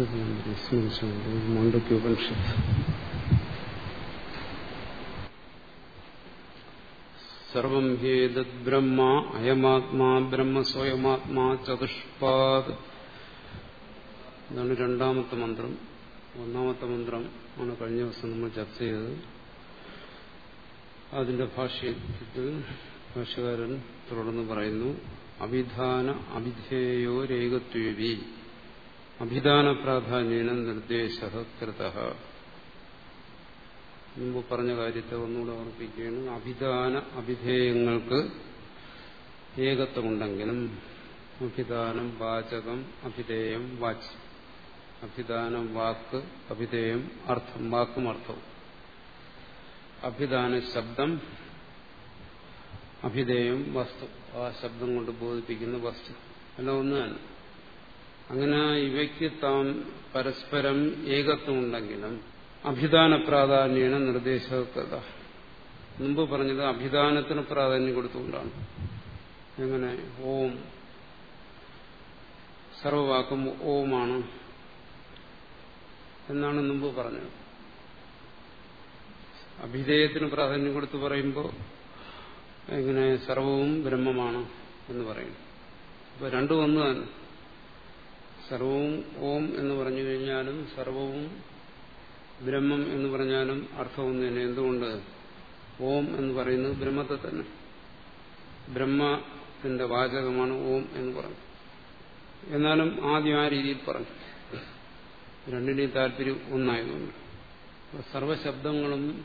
മാണ്ഡക്യോപനിഷത്ത് സർവം ബ്രഹ്മ ഇതാണ് രണ്ടാമത്തെ മന്ത്രം. ഒന്നാമത്തെ മന്ത്രം ആണ് കഴിഞ്ഞ ദിവസം നമ്മൾ ചർച്ച ചെയ്തത്. അതിന്റെ ഭാഷ്യത്തിൽ ഭാഷകാരൻ തുടർന്ന് പറയുന്നു അഭിധാന അഭിധേയോ രേഖത്വേവി. അഭിധാന പ്രാധാന്യേന നിർദ്ദേശ കൃത മുമ്പ് പറഞ്ഞ കാര്യത്തെ ഒന്നുകൂടെ ഓർപ്പിക്കുകയാണ്. അഭിദാന അഭിധേയങ്ങൾക്ക് ഏകത്വമുണ്ടെങ്കിലും അഭിദാനം വാചകം അഭിധേയം വാച്ച്. അഭിദാനം വാക്ക് അഭിധേയം അർത്ഥം വാക്കും അർത്ഥവും. അഭിദാന ശബ്ദം അഭിധേയം വസ്തു. ആ ശബ്ദം കൊണ്ട് ബോധിപ്പിക്കുന്ന വസ്തു. എല്ലാം ഒന്ന് തന്നെ. അങ്ങനെ ഇവയ്ക്ക് താൻ പരസ്പരം ഏകത്വമുണ്ടെങ്കിലും അഭിധാന പ്രാധാന്യേന നിർദ്ദേശകത മുമ്പ് പറഞ്ഞത് അഭിധാനത്തിന് പ്രാധാന്യം കൊടുത്തുകൊണ്ടാണ്. എങ്ങനെ ഓം സർവവാക്കും ഓമാണ് എന്നാണ് മുമ്പ് പറഞ്ഞത്. അഭിധേയത്തിന് പ്രാധാന്യം കൊടുത്ത് പറയുമ്പോൾ എങ്ങനെ സർവവും ബ്രഹ്മമാണ് എന്ന് പറയും. അപ്പൊ രണ്ടും ഒന്ന് തന്നെ. സർവവും ഓം എന്ന് പറഞ്ഞു കഴിഞ്ഞാലും സർവവും ബ്രഹ്മം എന്ന് പറഞ്ഞാലും അർത്ഥം തന്നെ. എന്തുകൊണ്ട്? ഓം എന്ന് പറയുന്നത് ബ്രഹ്മത്തെ തന്നെ. ബ്രഹ്മത്തിന്റെ വാചകമാണ് ഓം എന്ന് പറഞ്ഞു എന്നാലും ആദ്യം ആ രീതിയിൽ പറഞ്ഞു. രണ്ടിനെയും താല്പര്യം ഒന്നായതുകൊണ്ട്. സർവശബ്ദങ്ങളും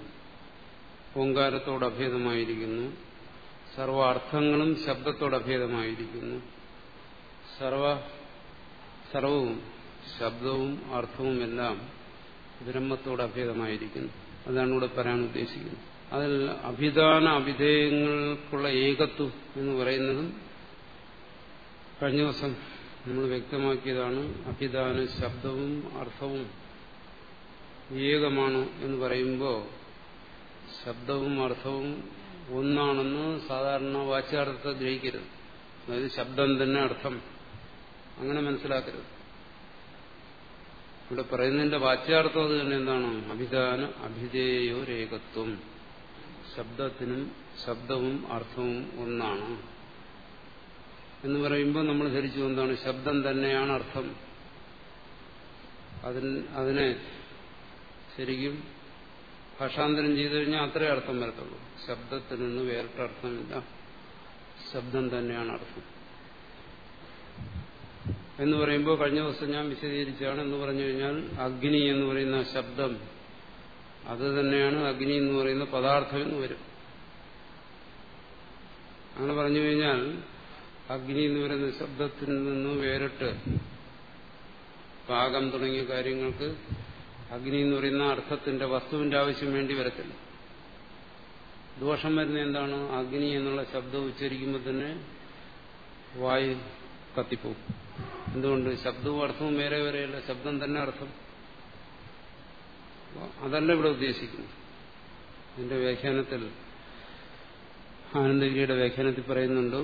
ഓങ്കാരത്തോട് അഭേദമായിരിക്കുന്നു. സർവാർത്ഥങ്ങളും ശബ്ദത്തോട് അഭേദമായിരിക്കുന്നു. സർവ സർവവും ശബ്ദവും അർത്ഥവും എല്ലാം ബ്രഹ്മത്തോട് അഭേദമായിരിക്കുന്നു. അതാണ് ഇവിടെ പറയാൻ ഉദ്ദേശിക്കുന്നത്. അതിൽ അഭിധാന അഭിധേയങ്ങൾക്കുള്ള ഏകത്വം എന്ന് പറയുന്നതും കഴിഞ്ഞ ദിവസം നമ്മൾ വ്യക്തമാക്കിയതാണ് അഭിധാന ശബ്ദവും അർത്ഥവും ഏകമാണ് എന്ന് പറയുമ്പോൾ ശബ്ദവും അർത്ഥവും ഒന്നാണെന്ന് സാധാരണ വാച്യാർത്ഥത്തെ ഗ്രഹിക്കരുത്. അതായത് ശബ്ദം തന്നെ അർത്ഥം. അങ്ങനെ മനസ്സിലാക്കരുത്. ഇവിടെ പറയുന്നതിന്റെ വാച്യാർത്ഥം അത് തന്നെ എന്താണ്? അഭിധാന അഭിധേയോ രേഖത്വം. ശബ്ദത്തിനും ശബ്ദവും അർത്ഥവും ഒന്നാണ്. എന്ന് പറയുമ്പോൾ നമ്മൾ ധരിച്ചു എന്താണ്? ശബ്ദം തന്നെയാണ് അർത്ഥം. അതിന് അതിനെ ശരിക്കും ഭാഷാന്തരം ചെയ്തു കഴിഞ്ഞാൽ അത്രേ അർത്ഥം വരത്തുള്ളൂ. ശബ്ദത്തിൽ നിന്ന് വേറിട്ട അർത്ഥമില്ല. ശബ്ദം തന്നെയാണ് അർത്ഥം. എന്ന് പറയുമ്പോൾ കഴിഞ്ഞ ദിവസം ഞാൻ വിശദീകരിച്ചാണ് എന്ന് പറഞ്ഞു കഴിഞ്ഞാൽ അഗ്നി എന്ന് പറയുന്ന ശബ്ദം. അത് തന്നെയാണ് അഗ്നി എന്ന് പറയുന്ന പദാർത്ഥം എന്ന് വരും. അങ്ങനെ പറഞ്ഞു കഴിഞ്ഞാൽ അഗ്നി എന്ന് പറയുന്ന ശബ്ദത്തിൽ നിന്ന് വേറിട്ട് പാകം തുടങ്ങിയ കാര്യങ്ങൾക്ക് അഗ്നി എന്ന് പറയുന്ന അർത്ഥത്തിന്റെ വസ്തുവിന്റെ ആവശ്യം വേണ്ടി വരത്തില്ല. ദോഷം വരുന്ന എന്താണ്? അഗ്നി എന്നുള്ള ശബ്ദം ഉച്ചരിക്കുമ്പോൾ തന്നെ വായു കത്തിപ്പോവും എന്തുകൊണ്ട്? ശബ്ദവും അർത്ഥവും വേറെ വരെയല്ല ശബ്ദം തന്നെ അർത്ഥം. അതല്ല ഇവിടെ ഉദ്ദേശിക്കുന്നു ഇതിന്റെ വ്യാഖ്യാനത്തിൽ ആനന്ദഗിരിയുടെ വ്യാഖ്യാനത്തിൽ പറയുന്നുണ്ട്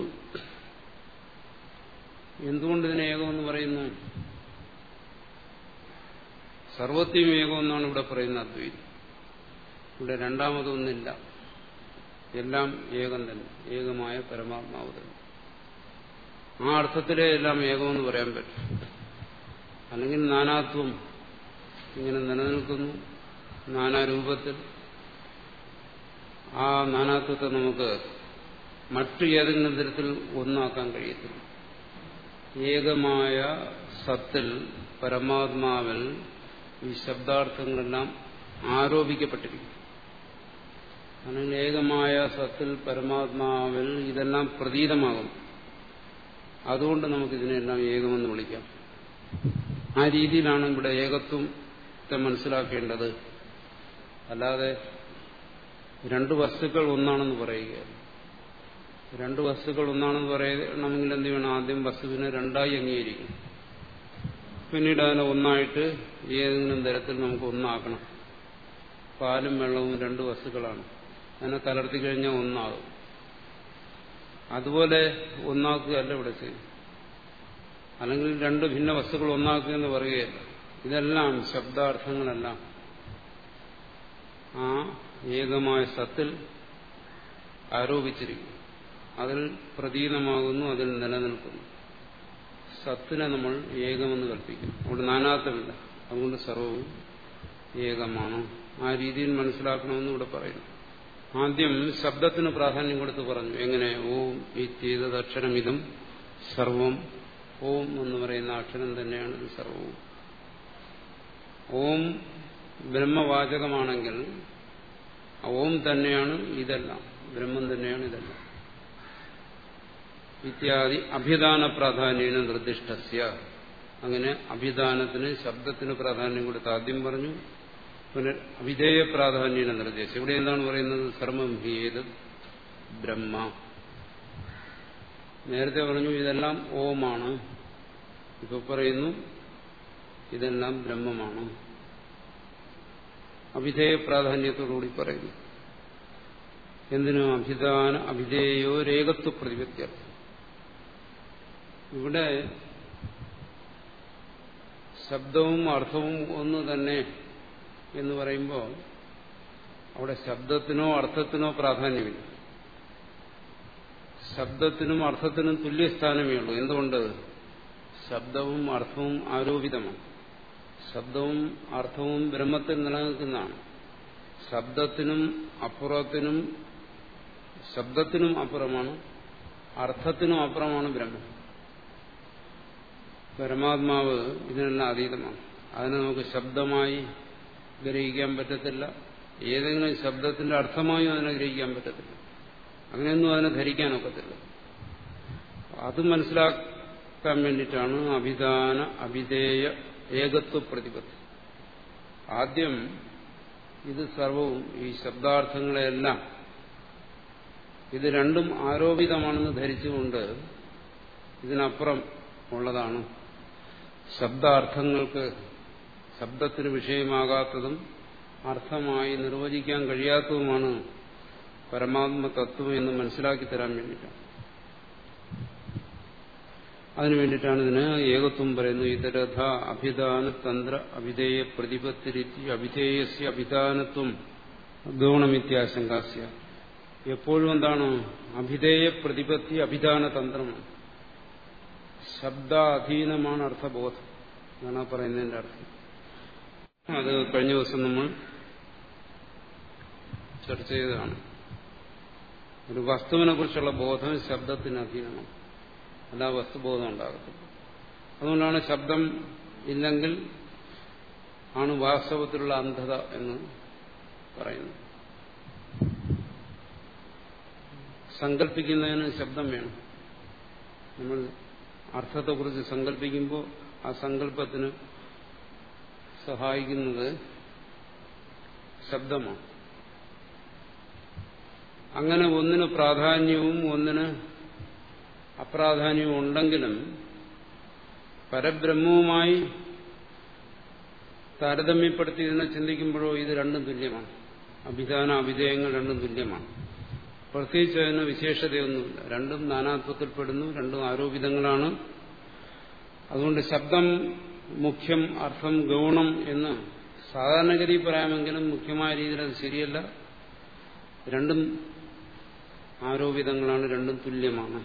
എന്തുകൊണ്ട് ഇതിനെ ഏകമെന്ന് പറയുന്നു? സർവത്തെയും ഏകമെന്നാണ് ഇവിടെ പറയുന്ന അദ്വൈതം. ഇവിടെ രണ്ടാമതൊന്നില്ല. എല്ലാം ഏകം തന്നെ. ഏകമായ പരമാത്മാവ് തന്നെ. ആ അർത്ഥത്തിലേ എല്ലാം ഏകമെന്ന് പറയാൻ പറ്റും. അല്ലെങ്കിൽ നാനാത്വം ഇങ്ങനെ നിലനിൽക്കുന്നു നാനാരൂപത്തിൽ ആ നാനാത്വത്തെ നമുക്ക് മറ്റു ഏതെങ്കിലും തരത്തിൽ ഒന്നാക്കാൻ കഴിയത്തില്ല. ഏകമായ സത്തിൽ പരമാത്മാവിൽ ഈ ശബ്ദാർത്ഥങ്ങളെല്ലാം ആരോപിക്കപ്പെട്ടിരിക്കും അല്ലെങ്കിൽ ഏകമായ സത്തിൽ പരമാത്മാവിൽ ഇതെല്ലാം പ്രതീതമാകും അതുകൊണ്ട് നമുക്ക് ഇതിനെല്ലാം ഏകമെന്ന് വിളിക്കാം. ആ രീതിയിലാണ് ഇവിടെ ഏകത്വത്തെ മനസ്സിലാക്കേണ്ടത്. അല്ലാതെ രണ്ട് വസ്തുക്കൾ ഒന്നാണെന്ന് പറയുക രണ്ട് വസ്തുക്കൾ ഒന്നാണെന്ന് പറയണമെങ്കിൽ എന്ത് വേണം ആദ്യം വസ്തുവിനെ രണ്ടായി അംഗീകരിക്കും പിന്നീട് അതിനെ ഒന്നായിട്ട് ഏതെങ്കിലും തരത്തിൽ നമുക്ക് ഒന്നാക്കണം. പാലും വെള്ളവും രണ്ട് വസ്തുക്കളാണ്. അതിനെ കലർത്തി കഴിഞ്ഞാൽ ഒന്നാകും. അതുപോലെ ഒന്നാക്കുകയല്ല ഇവിടെ ചെയ്യും അല്ലെങ്കിൽ രണ്ട് ഭിന്ന വസ്തുക്കൾ ഒന്നാക്കുക എന്ന് പറയുകയല്ല. ഇതെല്ലാം ശബ്ദാർത്ഥങ്ങളെല്ലാം. ആ ഏകമായ സത്തിൽ ആരോപിച്ചിരിക്കുന്നു. അതിൽ പ്രതീതമാകുന്നു അതിൽ നിലനിൽക്കുന്നു. സത്തിനെ നമ്മൾ ഏകമെന്ന് കൽപ്പിക്കും അവിടെ നാനാത്വമില്ല അതുകൊണ്ട് സർവവും ഏകമാണ്. ആ രീതിയിൽ മനസ്സിലാക്കണമെന്ന് ഇവിടെ പറയുന്നു. ആദ്യം ശബ്ദത്തിന് പ്രാധാന്യം കൊടുത്ത് പറഞ്ഞു. എങ്ങനെ? ഓം ഈtilde അക്ഷരം ഇതും സർവം. ഓം എന്ന് പറയുന്ന അക്ഷരം തന്നെയാണ് ഇത് സർവവും. ഓം ബ്രഹ്മവാചകമാണെങ്കിൽ ഓം തന്നെയാണ് ഇതെല്ലാം. ബ്രഹ്മം തന്നെയാണ് ഇതെല്ലാം. ഇത്യാദി അഭിദാന പ്രാധാന്യം നിർദ്ദിഷ്ടസ്യ. അങ്ങനെ അഭിദാനത്തിന് ശബ്ദത്തിന് പ്രാധാന്യം കൊടുത്ത് ആദ്യം പറഞ്ഞു. പുനർ അവിധേയ പ്രാധാന്യേന നിർദ്ദേശം ഇവിടെ എന്താണ് പറയുന്നത്? സർവം ഹിയേത് ബ്രഹ്മ. നേരത്തെ പറഞ്ഞു ഇതെല്ലാം ഓമാണ്. ഇപ്പൊ പറയുന്നു ഇതെല്ലാം ബ്രഹ്മമാണ്. അവിധേയ പ്രാധാന്യത്തോടുകൂടി പറയുന്നു. എന്തിനു അഭിധാന അഭിധേയോ രേഖത്വ പ്രതിപത്യർത്ഥം ഇവിടെ ശബ്ദവും അർത്ഥവും ഒന്ന് തന്നെ എന്ന് പറയുമ്പോൾ അവിടെ ശബ്ദത്തിനോ അർത്ഥത്തിനോ പ്രാധാന്യമില്ല. ശബ്ദത്തിനും അർത്ഥത്തിനും തുല്യസ്ഥാനമേ ഉള്ളൂ. എന്തുകൊണ്ട്? ശബ്ദവും അർത്ഥവും ആരോപിതമാണ്. ശബ്ദവും അർത്ഥവും ബ്രഹ്മത്തിൽ നിലനിൽക്കുന്നതാണ്. ശബ്ദത്തിനും അപ്പുറത്തിനും ശബ്ദത്തിനും അപ്പുറമാണ് അർത്ഥത്തിനും അപ്പുറമാണ് ബ്രഹ്മം. പരമാത്മാവ് ഇതിനെല്ലാം അതീതമാണ്. അതിനെ നമുക്ക് ശബ്ദമായി ഗ്രഹിക്കാൻ പറ്റത്തില്ല. ഏതെങ്കിലും ശബ്ദത്തിന്റെ അർത്ഥമായും അതിനെ ഗ്രഹിക്കാൻ പറ്റത്തില്ല. അങ്ങനെയൊന്നും അതിനെ ധരിക്കാനൊക്കത്തില്ല അത് മനസ്സിലാക്കാൻ വേണ്ടിയിട്ടാണ് അഭിധാന അഭിധേയ ഏകത്വ പ്രതിപത്തി. ആദ്യം ഇത് സർവവും ഈ ശബ്ദാർത്ഥങ്ങളെല്ലാം ഇത് രണ്ടും ആരോപിതമാണെന്ന് ധരിച്ചുകൊണ്ട് ഇതിനപ്പുറം ഉള്ളതാണ്. ശബ്ദാർത്ഥങ്ങൾക്ക് ശബ്ദത്തിന് വിഷയമാകാത്തതും അർത്ഥമായി നിർവചിക്കാൻ കഴിയാത്തതുമാണ് പരമാത്മ തത്വം എന്ന് മനസ്സിലാക്കി തരാൻ വേണ്ടിയിട്ടാണ്. അതിനു വേണ്ടിയിട്ടാണ് ഇതിന് ഏകത്വം പറയുന്നു ഇതരഥ അഭിധാന തന്ത്ര അഭിധേയ പ്രതിപത്തിരിത്തി അഭിധേയസ്യ അഭിധാനത്വം ഗൗണമിത്യാശങ്കാസ്യ. എപ്പോഴും എന്താണ്? അഭിധേയ പ്രതിപത്തി അഭിധാന തന്ത്രം ശബ്ദാധീനമാണ് അർത്ഥബോധം. എന്നാണ് പറയുന്നതിന്റെ അർത്ഥം. അത് കഴിഞ്ഞ ദിവസം നമ്മൾ ചർച്ച ചെയ്തതാണ്. ഒരു വസ്തുവിനെ കുറിച്ചുള്ള ബോധം ശബ്ദത്തിന് അധീനമാണ് അല്ല വസ്തുബോധം ഉണ്ടാകത്തില്ല അതുകൊണ്ടാണ് ശബ്ദം ഇല്ലെങ്കിൽ ആണ് വാസ്തവത്തിലുള്ള അന്ധത എന്ന് പറയുന്നത്. സങ്കല്പിക്കുന്നതിന് ശബ്ദം വേണം. നമ്മൾ അർത്ഥത്തെക്കുറിച്ച് സങ്കല്പിക്കുമ്പോൾ ആ സങ്കല്പത്തിന് സഹായിക്കുന്നത് ശബ്ദമാണ്. അങ്ങനെ ഒന്നിന് പ്രാധാന്യവും ഒന്നിന് അപ്രാധാന്യവും ഉണ്ടെങ്കിലും പരബ്രഹ്മവുമായി താരതമ്യപ്പെടുത്തി ഇതിനെ ചിന്തിക്കുമ്പോഴോ ഇത് രണ്ടും തുല്യമാണ്. അഭിധാന അഭിധേയങ്ങൾ രണ്ടും തുല്യമാണ്. പ്രത്യേകിച്ച് അതിന് വിശേഷതയൊന്നുമില്ല. രണ്ടും നാനാത്വത്തിൽപ്പെടുന്നു രണ്ടും ആരോപിതങ്ങളാണ്. അതുകൊണ്ട് ശബ്ദം മുഖ്യം അർത്ഥം ഗൗണം എന്ന് സാധാരണഗതി പറയാമെങ്കിലും മുഖ്യമായ രീതിയിൽ അത് ശരിയല്ല. രണ്ടും ആരോപിതങ്ങളാണ് രണ്ടും തുല്യമാണ്.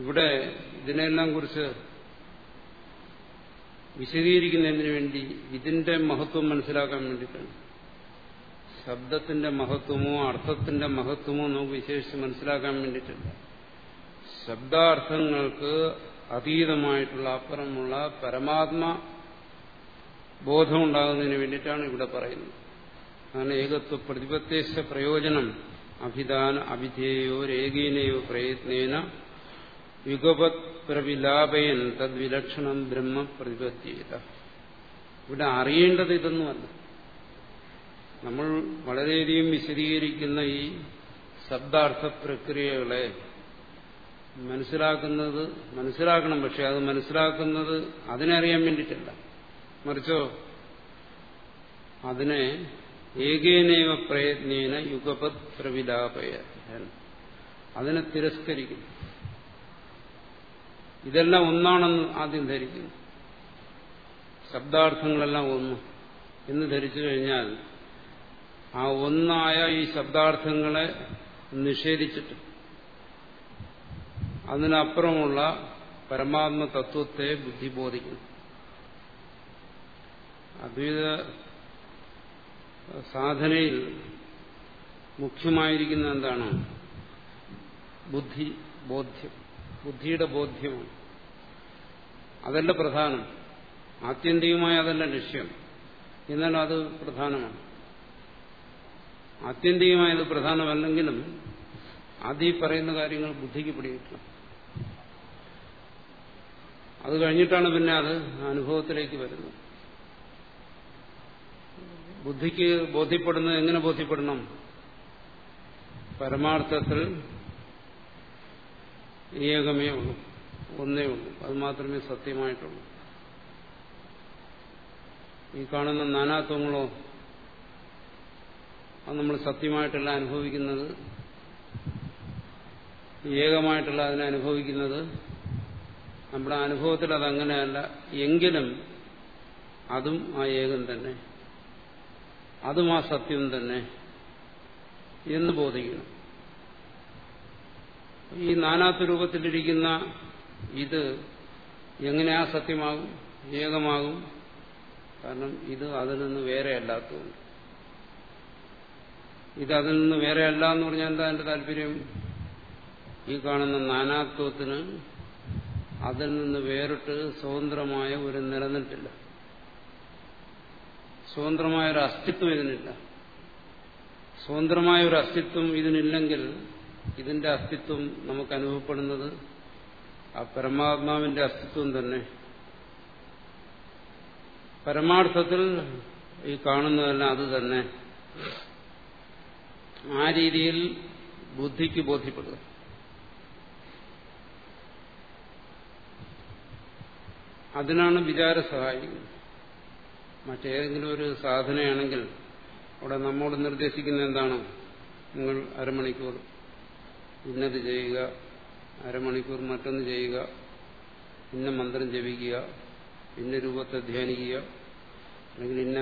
ഇവിടെ ഇതിനെല്ലാം കുറിച്ച് വിശദീകരിക്കുന്നതിന് വേണ്ടി ഇതിന്റെ മഹത്വം മനസ്സിലാക്കാൻ വേണ്ടിയിട്ടാണ്. ശബ്ദത്തിന്റെ മഹത്വമോ അർത്ഥത്തിന്റെ മഹത്വമോ നമുക്ക് വിശേഷിച്ച് മനസ്സിലാക്കാൻ വേണ്ടിയിട്ടില്ല. ശബ്ദാർത്ഥങ്ങൾക്ക് അതീതമായിട്ടുള്ള അപ്പുറമുള്ള പരമാത്മ ബോധമുണ്ടാകുന്നതിന് വേണ്ടിയിട്ടാണ് ഇവിടെ പറയുന്നത്. അങ്ങനെ ഏകത്വ പ്രതിപത്തേശ പ്രയോജനം അഭിദാന അഭിധേയോ രേഖീനയോ പ്രയത്നേന യുഗപത് പ്രവിലാപയൻ തദ്വിലക്ഷണം ബ്രഹ്മ പ്രതിപത്യത. ഇവിടെ അറിയേണ്ടത് ഇതൊന്നുമല്ല. നമ്മൾ വളരെയധികം വിശദീകരിക്കുന്ന ഈ ശബ്ദാർത്ഥ പ്രക്രിയകളെ മനസ്സിലാക്കുന്നത് മനസ്സിലാക്കണം പക്ഷെ അത് മനസ്സിലാക്കുന്നത് അതിനറിയാൻ വേണ്ടിയിട്ടല്ല. മറിച്ചോ? അതിനെ ഏകേനൈവ പ്രയത്നേന യുഗപത് പ്രവിലാപയ അതിനെ തിരസ്കരിക്കുന്നു. ഇതെല്ലാം ഒന്നാണെന്ന് ആദ്യം ധരിക്കുന്നു. ശബ്ദാർത്ഥങ്ങളെല്ലാം ഒന്ന്. എന്ന് ധരിച്ചു കഴിഞ്ഞാൽ ആ ഒന്നായ ഈ ശബ്ദാർത്ഥങ്ങളെ നിഷേധിച്ചിട്ട് അതിനപ്പുറമുള്ള പരമാത്മ തത്വത്തെ ബുദ്ധി ബോധിക്കുന്നു അദ്വൈത സാധനയിൽ മുഖ്യമായിരിക്കുന്ന എന്താണ്? ബുദ്ധി ബോധ്യം. ബുദ്ധിയുടെ ബോധ്യമാണ്. അതല്ല പ്രധാനം. ആത്യന്തികമായ അതല്ല ലക്ഷ്യം. എന്നാൽ അത് പ്രധാനമാണ്. ആത്യന്തികമായത് പ്രധാനമല്ലെങ്കിലും ആദ്യം പറയുന്ന കാര്യങ്ങൾ ബുദ്ധിക്ക് പിടികിട്ടണം. അത് കഴിഞ്ഞിട്ടാണ് പിന്നെ അത് അനുഭവത്തിലേക്ക് വരുന്നത്. ബുദ്ധിക്ക് ബോധ്യപ്പെടുന്നത് എങ്ങനെ ബോധ്യപ്പെടണം? പരമാർത്ഥത്തിൽ ഏകമേ ഉള്ളൂ ഒന്നേ ഉള്ളൂ അത് മാത്രമേ സത്യമായിട്ടുള്ളൂ. ഈ കാണുന്ന നാനാത്വങ്ങളോ അത് നമ്മൾ സത്യമായിട്ടല്ല അനുഭവിക്കുന്നത് ഏകമായിട്ടുള്ള അതിനെ അനുഭവിക്കുന്നത് നമ്മുടെ അനുഭവത്തിൽ അതങ്ങനെയല്ല. എങ്കിലും അതും ആ ഏകം തന്നെ. അതും ആ സത്യം തന്നെ എന്ന് ബോധിക്കണം. ഈ നാനാത്വ രൂപത്തിലിരിക്കുന്ന ഇത് എങ്ങനെ ആ സത്യമാകും? ഏകമാകും? കാരണം ഇത് അതിൽ നിന്ന് വേറെ ഇത് അതിൽ നിന്ന് വേറെ അല്ല എന്ന് പറഞ്ഞാൽ എന്താ എന്റെ താല്പര്യം? ഈ കാണുന്ന നാനാത്വത്തിന് അതിൽ നിന്ന് വേറിട്ട് സ്വതന്ത്രമായ ഒരു നിലനിൽപ്പില്ല. സ്വതന്ത്രമായ ഒരു അസ്തിത്വം ഇതിനില്ല. സ്വതന്ത്രമായ ഒരു അസ്തിത്വം ഇതിനില്ലെങ്കിൽ ഇതിന്റെ അസ്തിത്വം നമുക്ക് അനുഭവപ്പെടുന്നത് ആ പരമാത്മാവിന്റെ അസ്തിത്വം തന്നെ. പരമാർത്ഥത്തിൽ ഈ കാണുന്നതെല്ലാം അത് തന്നെ. ആ രീതിയിൽ ബുദ്ധിക്ക് ബോധ്യപ്പെടുക. അതിനാണ് വിചാര സഹായിക്കുന്നത് മറ്റേതെങ്കിലും ഒരു സാധനയാണെങ്കിൽ അവിടെ നമ്മോട് നിർദ്ദേശിക്കുന്ന എന്താണ്? നിങ്ങൾ അരമണിക്കൂർ ഇന്നത് ചെയ്യുക അരമണിക്കൂർ മറ്റൊന്ന് ചെയ്യുക ഇന്ന മന്ത്രം ജപിക്കുക ഇന്ന രൂപത്തെ ധ്യാനിക്കുക അല്ലെങ്കിൽ ഇന്ന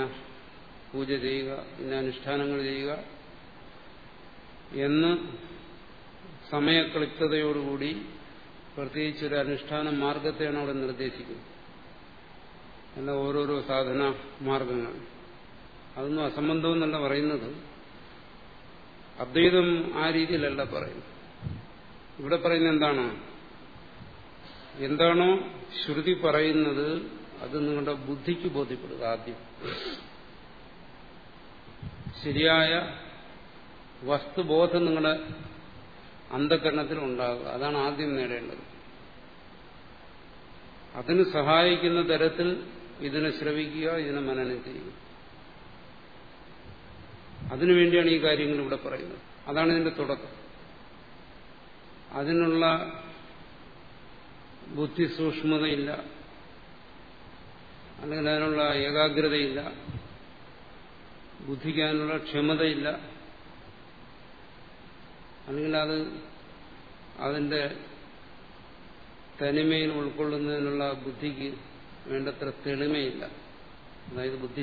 പൂജ ചെയ്യുക ഇന്ന അനുഷ്ഠാനങ്ങൾ ചെയ്യുക എന്ന് സമയക്ലിപ്തതയോടുകൂടി പ്രത്യേകിച്ചൊരു അനുഷ്ഠാന മാർഗത്തെയാണ് അവിടെ നിർദ്ദേശിക്കുന്നത്. അല്ല ഓരോരോ സാധന മാർഗങ്ങൾ. അതൊന്നും അസംബന്ധം എന്നല്ല പറയുന്നത്. അദ്വൈതം ആ രീതിയിലല്ല പറയുന്നത്. ഇവിടെ പറയുന്നത് എന്താണോ? എന്താണോ ശ്രുതി പറയുന്നത് അത് നിങ്ങളുടെ ബുദ്ധിക്ക് ബോധ്യപ്പെടുക ആദ്യം. ശരിയായ വസ്തുബോധം നിങ്ങളുടെ അന്ധകരണത്തിൽ ഉണ്ടാകുക. അതാണ് ആദ്യം നേടേണ്ടത്. അതിന് സഹായിക്കുന്ന തരത്തിൽ ഇതിനെ ശ്രവിക്കുക ഇതിനെ മനനം ചെയ്യുക. അതിനുവേണ്ടിയാണ് ഈ കാര്യങ്ങൾ ഇവിടെ പറയുന്നത്. അതാണ് ഇതിന്റെ തുടക്കം. അതിനുള്ള ബുദ്ധി സൂക്ഷ്മതയില്ല അല്ലെങ്കിൽ അതിനുള്ള ഏകാഗ്രതയില്ല. ബുദ്ധിക്കാനുള്ള ക്ഷമതയില്ല. അല്ലെങ്കിൽ അത് അതിന്റെ തനിമയിൽ ഉൾക്കൊള്ളുന്നതിനുള്ള ബുദ്ധിക്ക് വേണ്ടത്ര തെളിമയില്ല. അതായത് ബുദ്ധി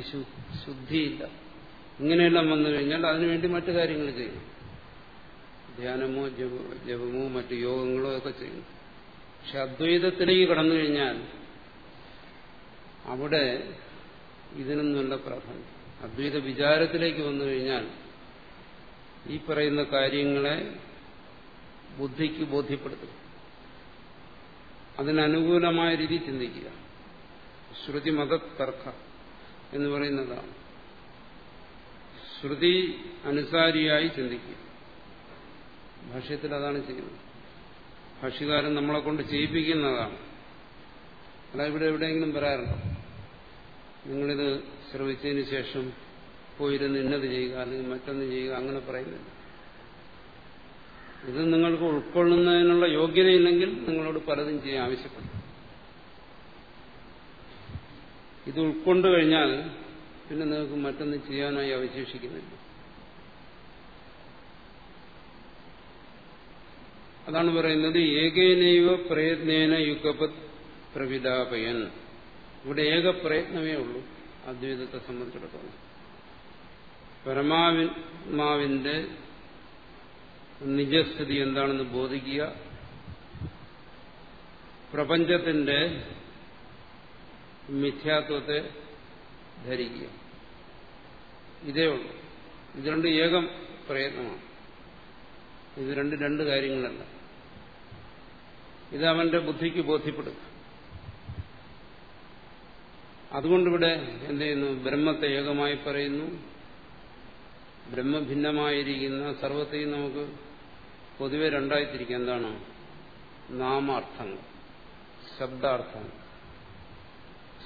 ശുദ്ധിയില്ല. ഇങ്ങനെയെല്ലാം വന്നു കഴിഞ്ഞാൽ അതിനുവേണ്ടി മറ്റു കാര്യങ്ങൾ ചെയ്യും. ധ്യാനമോ ജപമോ മറ്റു യോഗങ്ങളോ ഒക്കെ ചെയ്യും. പക്ഷെ അദ്വൈതത്തിലേക്ക് കടന്നു കഴിഞ്ഞാൽ അവിടെ ഇതിനൊന്നുമല്ല പ്രാധാന്യം. അദ്വൈത വിചാരത്തിലേക്ക് വന്നു കഴിഞ്ഞാൽ ഈ പറയുന്ന കാര്യങ്ങളെ ബുദ്ധിക്ക് ബോധ്യപ്പെടുത്തും. അതിനനുകൂലമായ രീതി ചിന്തിക്കുക. ശ്രുതി തർക്ക എന്ന് പറയുന്നതാണ്. ശ്രുതി അനുസാരിയായി ചിന്തിക്കുക. ഭാഷയത്തിൽ അതാണ് ചെയ്യുന്നത്. ഭാഷ്യകാരൻ നമ്മളെ കൊണ്ട് ചെയ്യിപ്പിക്കുന്നതാണ്. അല്ല ഇവിടെ എവിടെയെങ്കിലും പറയാറുണ്ടോ നിങ്ങളിത് ശ്രവിച്ചതിന് ശേഷം പോയിരുന്ന് ഇന്നത് ചെയ്യുക അല്ലെങ്കിൽ മറ്റൊന്ന് ചെയ്യുക അങ്ങനെ പറയുന്നില്ല. ഇത് നിങ്ങൾക്ക് ഉൾക്കൊള്ളുന്നതിനുള്ള യോഗ്യതയില്ലെങ്കിൽ നിങ്ങളോട് പലതും ചെയ്യാൻ ആവശ്യപ്പെടും. ഇത് ഉൾക്കൊണ്ടു കഴിഞ്ഞാൽ പിന്നെ നിങ്ങൾക്ക് മറ്റൊന്നും ചെയ്യാനായി അവശേഷിക്കുന്നില്ല. അതാണ് പറയുന്നത് ഏകേനൈവ പ്രയത്നേന യുഗപത് പ്രവിതാപയൻ ഇവിടെ ഏക പ്രയത്നമേ ഉള്ളൂ അദ്വൈതത്തെ സംബന്ധിച്ചിടത്തോളം. പരമാത്മാവിന്റെ നിജസ്ഥിതി എന്താണെന്ന് ബോധിക്കുക. പ്രപഞ്ചത്തിന്റെ മിഥ്യാത്വത്തെ ധരിക്കുക. ഇതേ ഉള്ളൂ. ഇത് രണ്ട് ഏകം പ്രയത്നമാണ്. ഇത് രണ്ട് രണ്ട് കാര്യങ്ങളല്ല. ഇത് അവന്റെ ബുദ്ധിക്ക് ബോധ്യപ്പെടുക. അതുകൊണ്ടിവിടെ എന്ത് ചെയ്യുന്നു? ബ്രഹ്മത്തെ ഏകമായി പറയുന്നു. ബ്രഹ്മഭിന്നമായിരിക്കുന്ന സർവത്തെയും നമുക്ക് പൊതുവെ രണ്ടായി തിരിക്കാം. എന്താണ്? നാമാർത്ഥങ്ങൾ ശബ്ദാർത്ഥങ്ങൾ.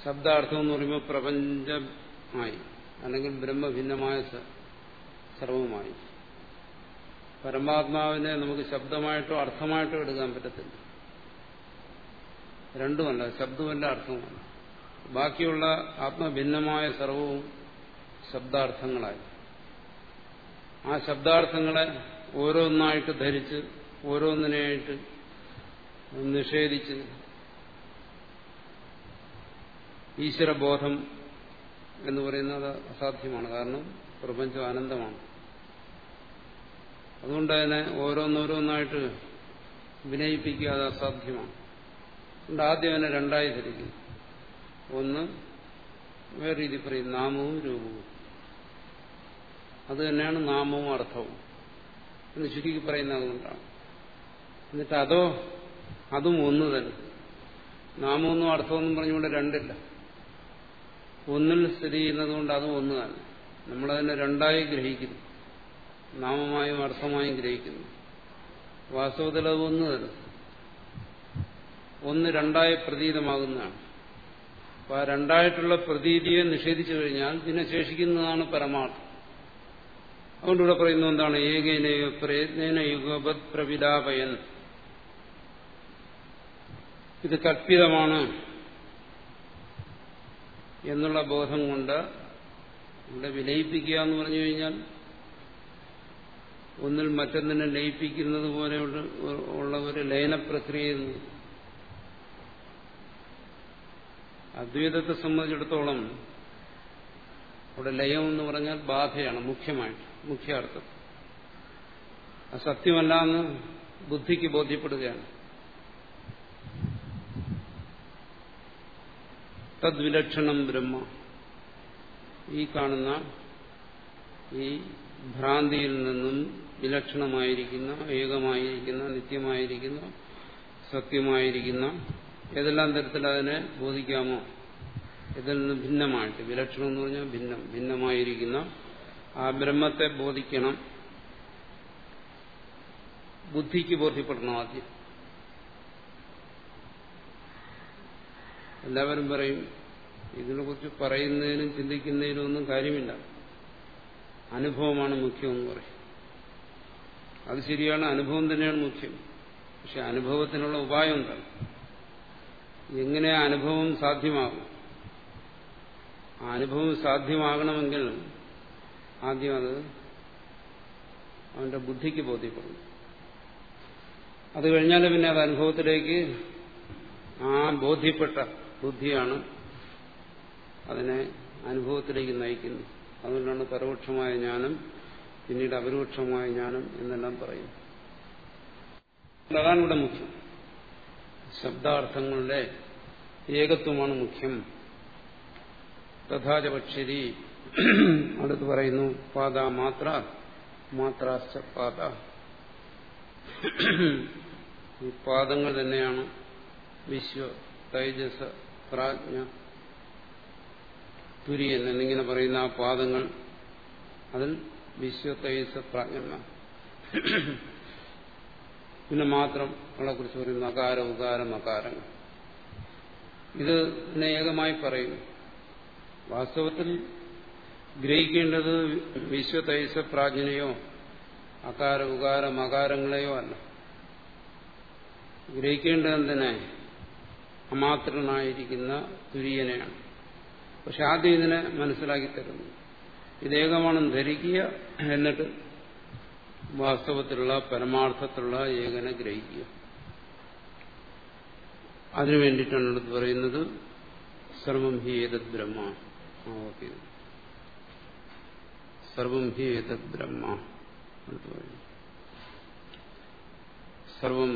ശബ്ദാർത്ഥം എന്ന് പറയുമ്പോൾ പ്രപഞ്ചമായി അല്ലെങ്കിൽ ബ്രഹ്മഭിന്നമായ സർവമായി പരമാത്മാവിനെ നമുക്ക് ശബ്ദമായിട്ടോ അർത്ഥമായിട്ടോ എടുക്കാൻ പറ്റത്തില്ല. രണ്ടുമല്ല ശബ്ദമല്ല അർത്ഥവുമല്ല. ബാക്കിയുള്ള ആത്മഭിന്നമായ സർവവും ശബ്ദാർത്ഥങ്ങളായി. ആ ശബ്ദാർത്ഥങ്ങളെ ഓരോന്നായിട്ട് ധരിച്ച് ഓരോന്നിനെയായിട്ട് നിഷേധിച്ച് ഈശ്വരബോധം എന്ന് പറയുന്നത് അസാധ്യമാണ്. കാരണം പ്രപഞ്ചം അനന്തമാണ്. അതുകൊണ്ട് തന്നെ ഓരോന്നോരോന്നായിട്ട് വിനയിപ്പിക്കുക അത് അസാധ്യമാണ്. അതുകൊണ്ട് ആദ്യം തന്നെ രണ്ടായി ധരിക്കും ഒന്ന് വേറെ രീതി പറയും നാമവും രൂപവും. അത് തന്നെയാണ് നാമവും അർത്ഥവും. എന്ന് ചുരുക്കി പറയുന്നത് അതുകൊണ്ടാണ്. എന്നിട്ട് അതോ അതും ഒന്ന് തന്നെ. നാമമൊന്നും അർത്ഥമൊന്നും പറഞ്ഞുകൊണ്ട് രണ്ടില്ല. ഒന്നിൽ സ്ഥിതി ചെയ്യുന്നതുകൊണ്ട് അതും ഒന്ന് തന്നെ. നമ്മളതിനെ രണ്ടായി ഗ്രഹിക്കുന്നു. നാമമായും അർത്ഥമായും ഗ്രഹിക്കുന്നു. വാസ്തവത്തിൽ അത് ഒന്ന് തന്നെ. ഒന്ന് രണ്ടായി പ്രതീതമാകുന്നതാണ്. അപ്പൊ ആ രണ്ടായിട്ടുള്ള പ്രതീതിയെ നിഷേധിച്ചു കഴിഞ്ഞാൽ പിന്നെ ശേഷിക്കുന്നതാണ് പരമാർത്ഥം. അതുകൊണ്ട് ഇവിടെ പറയുന്നത് എന്താണ്? ഏകേന പ്രയത്നേന യുഗപത് പ്രവിലാപയൻ. ഇത് കൽപ്പിതമാണ്. എന്നുള്ള ബോധം കൊണ്ട് ഇവിടെ വിലയിപ്പിക്കുക എന്ന് പറഞ്ഞു കഴിഞ്ഞാൽ ഒന്നിൽ മറ്റൊന്നിനെ ലയിപ്പിക്കുന്നത് പോലെ ഉള്ള ഒരു ലയനപ്രക്രിയ അദ്വൈതത്തെ സംബന്ധിച്ചിടത്തോളം അവിടെ ലയം എന്ന് പറഞ്ഞാൽ ബാധയാണ് മുഖ്യമായിട്ട് മുഖ്യാർത്ഥം. അസത്യമല്ല സത്യമല്ല എന്ന് ബുദ്ധിക്ക് ബോധ്യപ്പെടുകയാണ്. തദ്വിലക്ഷണം ബ്രഹ്മ. ഈ കാണുന്ന ഈ ഭ്രാന്തിയിൽ നിന്നും വിലക്ഷണമായിരിക്കുന്ന ഏകമായിരിക്കുന്ന നിത്യമായിരിക്കുന്ന സത്യമായിരിക്കുന്ന ഏതെല്ലാം തരത്തിൽ അതിനെ ബോധിക്കാമോ? ഇതിൽ നിന്ന് ഭിന്നമായിട്ട് വിലക്ഷണം എന്ന് പറഞ്ഞാൽ ഭിന്നം ഭിന്നമായിരിക്കുന്ന ആ ബ്രഹ്മത്തെ ബോധിക്കണം. ബുദ്ധിക്ക് ബോധ്യപ്പെടണം ആദ്യം. എല്ലാവരും പറയും ഇതിനെക്കുറിച്ച് പറയുന്നതിനും ചിന്തിക്കുന്നതിനും ഒന്നും കാര്യമില്ല. അനുഭവമാണ് മുഖ്യമെന്ന് പറയും. അത് ശരിയാണ് അനുഭവം തന്നെയാണ് മുഖ്യം. പക്ഷെ അനുഭവത്തിനുള്ള ഉപായം എന്താണ്? എങ്ങനെ അനുഭവം സാധ്യമാകും? ആ അനുഭവം സാധ്യമാകണമെങ്കിൽ ആദ്യം അത് അവന്റെ ബുദ്ധിക്ക് ബോധ്യപ്പെടും. അത് കഴിഞ്ഞാൽ പിന്നെ അത് അനുഭവത്തിലേക്ക് ആ ബോധ്യപ്പെട്ട ബുദ്ധിയാണ് അതിനെ അനുഭവത്തിലേക്ക് നയിക്കുന്നത്. അതുകൊണ്ടാണ് പരോക്ഷമായ ജ്ഞാനം പിന്നീട് അപരോക്ഷമായ ജ്ഞാനം എന്നെല്ലാം പറയുന്നു അതാണ് ഇവിടെ മുഖ്യം. ശബ്ദാർത്ഥങ്ങളുടെ ഏകത്വമാണ് മുഖ്യം. തഥാചപക്ഷരി അടുത്ത് പറയുന്നു പാത മാത്ര മാത്രാശ്ച പാത ഈ പാദങ്ങൾ തന്നെയാണ് വിശ്വ തൈജസ പ്രാജ്ഞ. തുര്യൻ എന്നിങ്ങനെ പറയുന്ന ആ പാദങ്ങൾ അതിൽ വിശ്വ പ്രാജ്ഞന്മാർ. പ്രാജ്ഞ പിന്നെ മാത്രം ഉള്ള കുറിച്ച് പറയുന്ന അകാര ഉകാരം അകാരങ്ങൾ ഇത് ഏകമായി പറയും. വാസ്തവത്തിൽ ഗ്രഹിക്കേണ്ടത് വിശ്വതൈസ പ്രാജ്ഞനെയോ അകാര ഉകാരം അകാരങ്ങളെയോ അല്ല. ഗ്രഹിക്കേണ്ടത് എന്തിനെ? അമാത്രനായിരിക്കുന്ന തുര്യനെയാണ്. പക്ഷെ ആദ്യം ഇതിനെ മനസ്സിലാക്കി തരുന്നു. ഇതേകമാണെന്ന് ധരിക്കുക എന്നിട്ട് വാസ്തവത്തിലുള്ള പരമാർത്ഥത്തിലുള്ള ഏകനെ ഗ്രഹിക്കുക. അതിനു വേണ്ടിയിട്ടാണ് എടുത്ത് പറയുന്നത് സർവം ഹി ഏതത് ബ്രഹ്മ സർവം ഹി ഏതത് ബ്രഹ്മ സർവം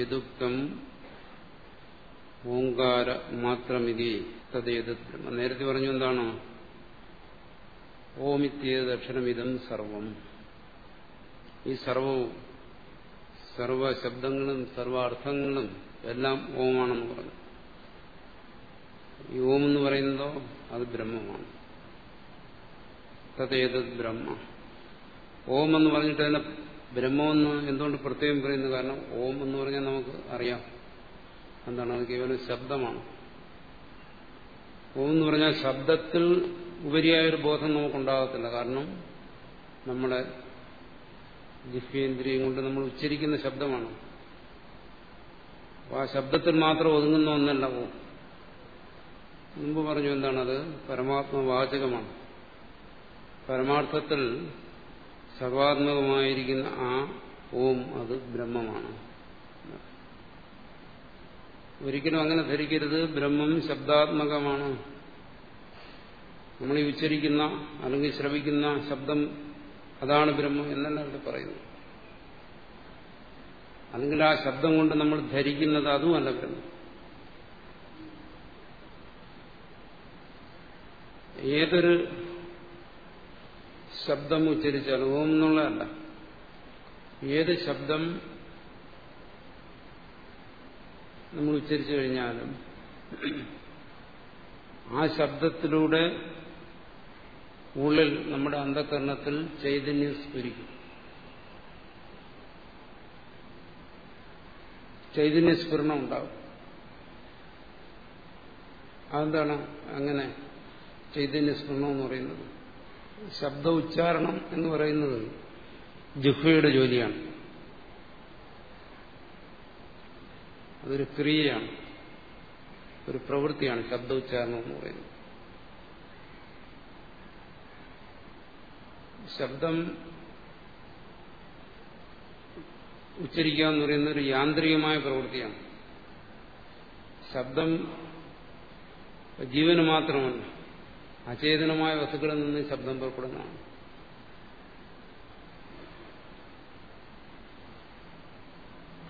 യദുക്തം ഓങ്കാര മാത്രമിതി ബ്രഹ്മ നേരത്തെ പറഞ്ഞു എന്താണോ? ഓമിത്യേത് അക്ഷരമിതം സർവം. ഈ സർവവും സർവശബ്ദങ്ങളും സർവാർത്ഥങ്ങളും സർവ എല്ലാം ഓമാണെന്ന് പറഞ്ഞു. ഈ ഓം എന്ന് പറയുന്നതോ അത് ബ്രഹ്മമാണ്. തതേത് ബ്രഹ്മ. ഓം എന്ന് പറഞ്ഞിട്ട് തന്നെ ബ്രഹ്മമെന്ന് എന്തുകൊണ്ട് പ്രത്യേകം പറയുന്നു? കാരണം ഓം എന്ന് പറഞ്ഞാൽ നമുക്ക് അറിയാം. എന്താണ്? അത് കേവലം ശബ്ദമാണ്. ഓം എന്ന് പറഞ്ഞാൽ ശബ്ദത്തിൽ ഉപരിയായൊരു ബോധം നമുക്കുണ്ടാകത്തില്ല. കാരണം നമ്മുടെ ജിഫ്യേന്ദ്രിയം കൊണ്ട് നമ്മൾ ഉച്ചരിക്കുന്ന ശബ്ദമാണ്. ആ ശബ്ദത്തിൽ മാത്രം ഒതുങ്ങുന്ന ഒന്നല്ല ഓം. മുമ്പ് പറഞ്ഞു എന്താണത്? പരമാത്മവാചകമാണ്. പരമാർത്ഥത്തിൽ സർവാത്മകമായിരിക്കുന്ന ആ ഓം അത് ബ്രഹ്മമാണ്. ഒരിക്കലും അങ്ങനെ ധരിക്കരുത്. ബ്രഹ്മം ശബ്ദാത്മകമാണ്. നമ്മൾ ഈ ഉച്ചരിക്കുന്ന അല്ലെങ്കിൽ ശ്രവിക്കുന്ന ശബ്ദം അതാണ് ബ്രഹ്മം എന്നല്ല അവിടെ പറയുന്നു അല്ലെങ്കിൽ ആ ശബ്ദം കൊണ്ട് നമ്മൾ ധരിക്കുന്നത് അതുമല്ല ബ്രഹ്മം. ഏതൊരു ശബ്ദം ഉച്ചരിച്ചാലും ഓം എന്നുള്ളതല്ല. ഏത് ശബ്ദം നമ്മൾ ഉച്ചരിച്ചു കഴിഞ്ഞാലും ആ ശബ്ദത്തിലൂടെ ഉള്ളിൽ നമ്മുടെ അന്ധകരണത്തിൽ ചൈതന്യം സ്ഫുരിക്കും. ചൈതന്യസ്ഫുരണം ഉണ്ടാവും. അതെന്താണ് അങ്ങനെ ചൈതന്യസ്ഫുരണം എന്ന് പറയുന്നത്? ശബ്ദ ഉച്ചാരണം എന്ന് പറയുന്നത് ജിഹ്വയുടെ ജോലിയാണ്. അതൊരു ക്രിയയാണ്. ഒരു പ്രവൃത്തിയാണ് ശബ്ദ ഉച്ചാരണം എന്ന് പറയുന്നത്. ശബ്ദം ഉച്ചരിക്കുക എന്ന് പറയുന്ന ഒരു യാന്ത്രികമായ പ്രവൃത്തിയാണ്. ശബ്ദം ജീവന് മാത്രമല്ല അചേതനമായ വസ്തുക്കളിൽ നിന്ന് ശബ്ദം പുറപ്പെടുന്നതാണ്.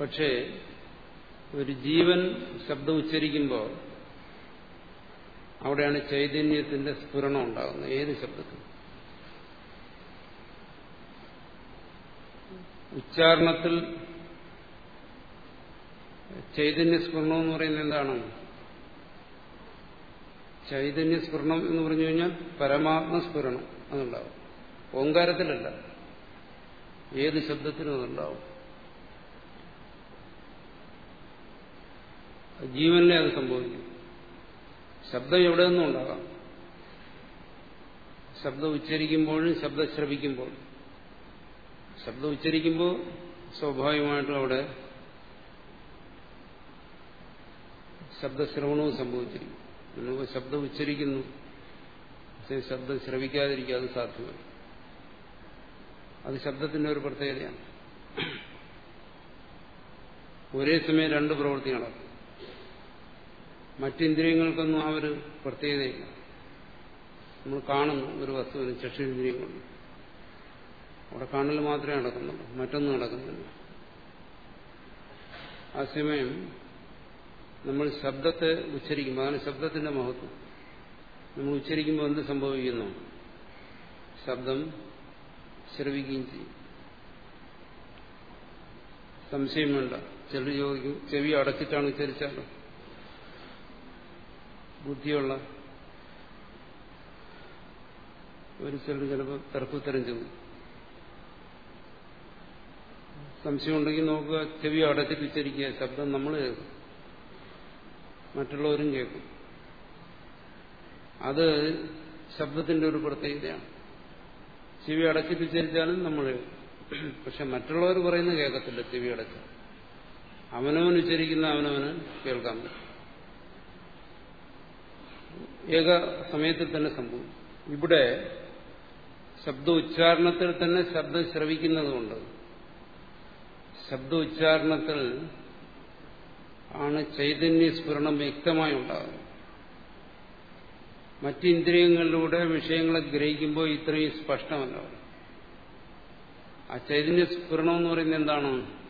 പക്ഷേ ഒരു ജീവൻ ശബ്ദം ഉച്ചരിക്കുമ്പോൾ അവിടെയാണ് ചൈതന്യത്തിന്റെ സ്ഫുരണം ഉണ്ടാകുന്നത്. ഏത് ശബ്ദത്തിനും ഉച്ചാരണത്തിൽ ചൈതന്യസ്ഫുരണം എന്ന് പറയുന്നത് എന്താണ്? ചൈതന്യസ്ഫുരണം എന്ന് പറഞ്ഞു കഴിഞ്ഞാൽ പരമാത്മസ്ഫുരണം അതുണ്ടാവും. ഓങ്കാരത്തിലല്ല. ഏത് ശബ്ദത്തിനും അതുണ്ടാവും. ജീവനിലെ അത് സംഭവിക്കും. ശബ്ദം എവിടെ നിന്നും ഉണ്ടാകാം. ശബ്ദം ഉച്ചരിക്കുമ്പോഴും ശബ്ദം ശ്രവിക്കുമ്പോഴും ശബ്ദം ഉച്ചരിക്കുമ്പോൾ സ്വാഭാവികമായിട്ടും അവിടെ ശബ്ദശ്രവണവും സംഭവിച്ചിരിക്കും. നമ്മൾ ശബ്ദം ഉച്ചരിക്കുന്നു. പക്ഷേ ശബ്ദം ശ്രവിക്കാതിരിക്കുക അത് സാധ്യമല്ല. അത് ശബ്ദത്തിന്റെ ഒരു പ്രത്യേകതയാണ്. ഒരേ സമയം രണ്ട് പ്രവൃത്തി നടക്കും മറ്റിന്ദ്രിയങ്ങൾക്കൊന്നും ആ ഒരു പ്രത്യേകതയില്ല. നമ്മൾ കാണുന്നു ഒരു വസ്തുവിന് ചക്ഷുന്ദ്രിയം അവിടെ കാണൽ മാത്രമേ നടക്കുന്നുള്ളൂ മറ്റൊന്നും നടക്കുന്നില്ല. ആ സമയം നമ്മൾ ശബ്ദത്തെ ഉച്ചരിക്കുമ്പോൾ അതാണ് ശബ്ദത്തിന്റെ മഹത്വം. നമ്മൾ ഉച്ചരിക്കുമ്പോൾ എന്ത് സംഭവിക്കുന്നു? ശബ്ദം ശ്രവിക്കുകയും ചെയ്യും. സംശയം വേണ്ട. ചെവി ചോദിക്കും ചെവി അടച്ചിട്ടാണ് ഉച്ചരിച്ചാലോ? ബുദ്ധിയുള്ള ഒരു ചെറു ചിലപ്പോൾ തർക്കുത്തരം ചെന്നു സംശയം ഉണ്ടെങ്കിൽ നോക്കുക ചെവി അടച്ചിട്ട് ഉച്ചരിക്കുക ശബ്ദം നമ്മൾ കേൾക്കും. മറ്റുള്ളവരും കേൾക്കും. അത് ശബ്ദത്തിന്റെ ഒരു പ്രത്യേകതയാണ്. ചെവി അടച്ചിട്ട് ഉച്ചരിച്ചാലും നമ്മൾ പക്ഷെ മറ്റുള്ളവർ പറയുന്നത് കേൾക്കത്തില്ല ചെവി അടച്ച. അവനവൻ ഉച്ചരിക്കുന്ന അവനവന് കേൾക്കാൻ പറ്റും. ഏക സമയത്തിൽ തന്നെ സംഭവിക്കും ഇവിടെ ശബ്ദ ഉച്ചാരണത്തിൽ തന്നെ ശബ്ദം ശ്രവിക്കുന്നതുകൊണ്ട് ശബ്ദ ഉച്ചാരണത്തിൽ ആണ് ചൈതന്യ സ്ഫുരണം വ്യക്തമായി ഉണ്ടാകുന്നത്. മറ്റിന്ദ്രിയങ്ങളിലൂടെ വിഷയങ്ങളെ ഗ്രഹിക്കുമ്പോൾ ഇത്രയും സ്പഷ്ടമല്ല. ആ ചൈതന്യ സ്ഫുരണം എന്ന് പറയുന്നത് എന്താണ്?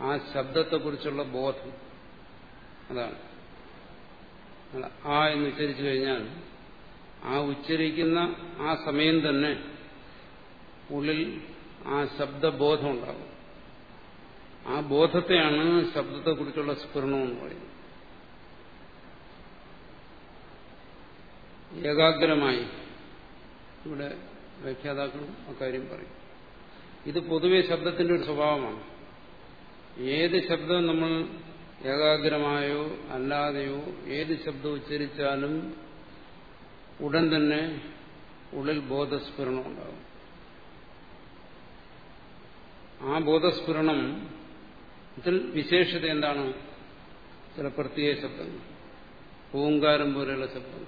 ആ ശബ്ദത്തെക്കുറിച്ചുള്ള ബോധം. അതാണ്. ആ എന്ന് ഉച്ചരിച്ചു കഴിഞ്ഞാൽ ആ ഉച്ചരിക്കുന്ന ആ സമയം തന്നെ ഉള്ളിൽ ആ ശബ്ദബോധം ഉണ്ടാകും. ആ ബോധത്തെയാണ് ശബ്ദത്തെക്കുറിച്ചുള്ള സ്ഫുരണം എന്ന് പറയുന്നത്. ഏകാഗ്രമായി ഇവിടെ വ്യാഖ്യാതാക്കളും അക്കാര്യം പറയും. ഇത് പൊതുവെ ശബ്ദത്തിന്റെ ഒരു സ്വഭാവമാണ്. ഏത് ശബ്ദം നമ്മൾ ഏകാഗ്രമായോ അല്ലാതെയോ ഏത് ശബ്ദം ഉച്ചരിച്ചാലും ഉടൻ തന്നെ ഉള്ളിൽ ബോധസ്ഫുരണം ഉണ്ടാകും. ആ ബോധസ്ഫുരണം ഇതിൽ വിശേഷത എന്താണ്? ചില പ്രത്യേക ശബ്ദങ്ങൾ. പൂങ്കാരം പോലെയുള്ള ശബ്ദങ്ങൾ.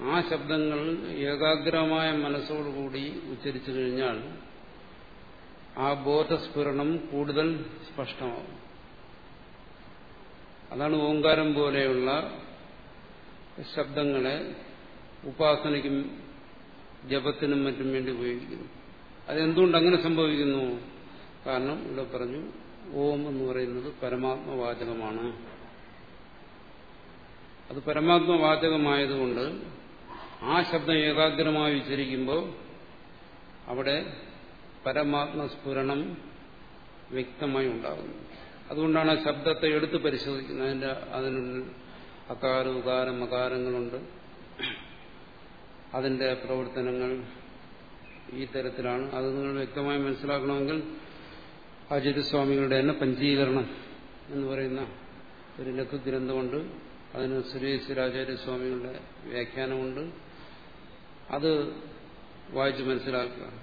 ആ ശബ്ദങ്ങൾ ഏകാഗ്രമായ മനസ്സോടുകൂടി ഉച്ചരിച്ചു കഴിഞ്ഞാൽ ആ ബോധസ്ഫുരണം കൂടുതൽ സ്പഷ്ടമാകും. അതാണ് ഓങ്കാരം പോലെയുള്ള ശബ്ദങ്ങളെ ഉപാസനയ്ക്കും ജപത്തിനും മറ്റും വേണ്ടി ഉപയോഗിക്കുന്നു. അതെന്തുകൊണ്ട് അങ്ങനെ സംഭവിക്കുന്നു? കാരണം ഇവിടെ പറഞ്ഞു ഓം എന്ന് പറയുന്നത് പരമാത്മവാചകമാണ്. അത് പരമാത്മവാചകമായതുകൊണ്ട് ആ ശബ്ദം ഏകാഗ്രമായി ഉച്ചരിക്കുമ്പോൾ അവിടെ പരമാത്മസ്ഫുരണം വ്യക്തമായി ഉണ്ടാകുന്നു. അതുകൊണ്ടാണ് ആ ശബ്ദത്തെ എടുത്ത് പരിശോധിക്കുന്നത്. അതിന്റെ അതിനുള്ളിൽ അകാര ഉകാരം അകാരങ്ങളുണ്ട്. അതിന്റെ പ്രവർത്തനങ്ങൾ ഈ തരത്തിലാണ്. അത് നിങ്ങൾ വ്യക്തമായി മനസ്സിലാക്കണമെങ്കിൽ അജിത് സ്വാമികളുടെ തന്നെ പഞ്ചീകരണം എന്ന് പറയുന്ന ഒരു ലഘു ഗ്രന്ഥമുണ്ട് അതിന് സുരേശ്വരാചാര്യസ്വാമികളുടെ വ്യാഖ്യാനമുണ്ട്. അത് വായിച്ച് മനസ്സിലാക്കുക.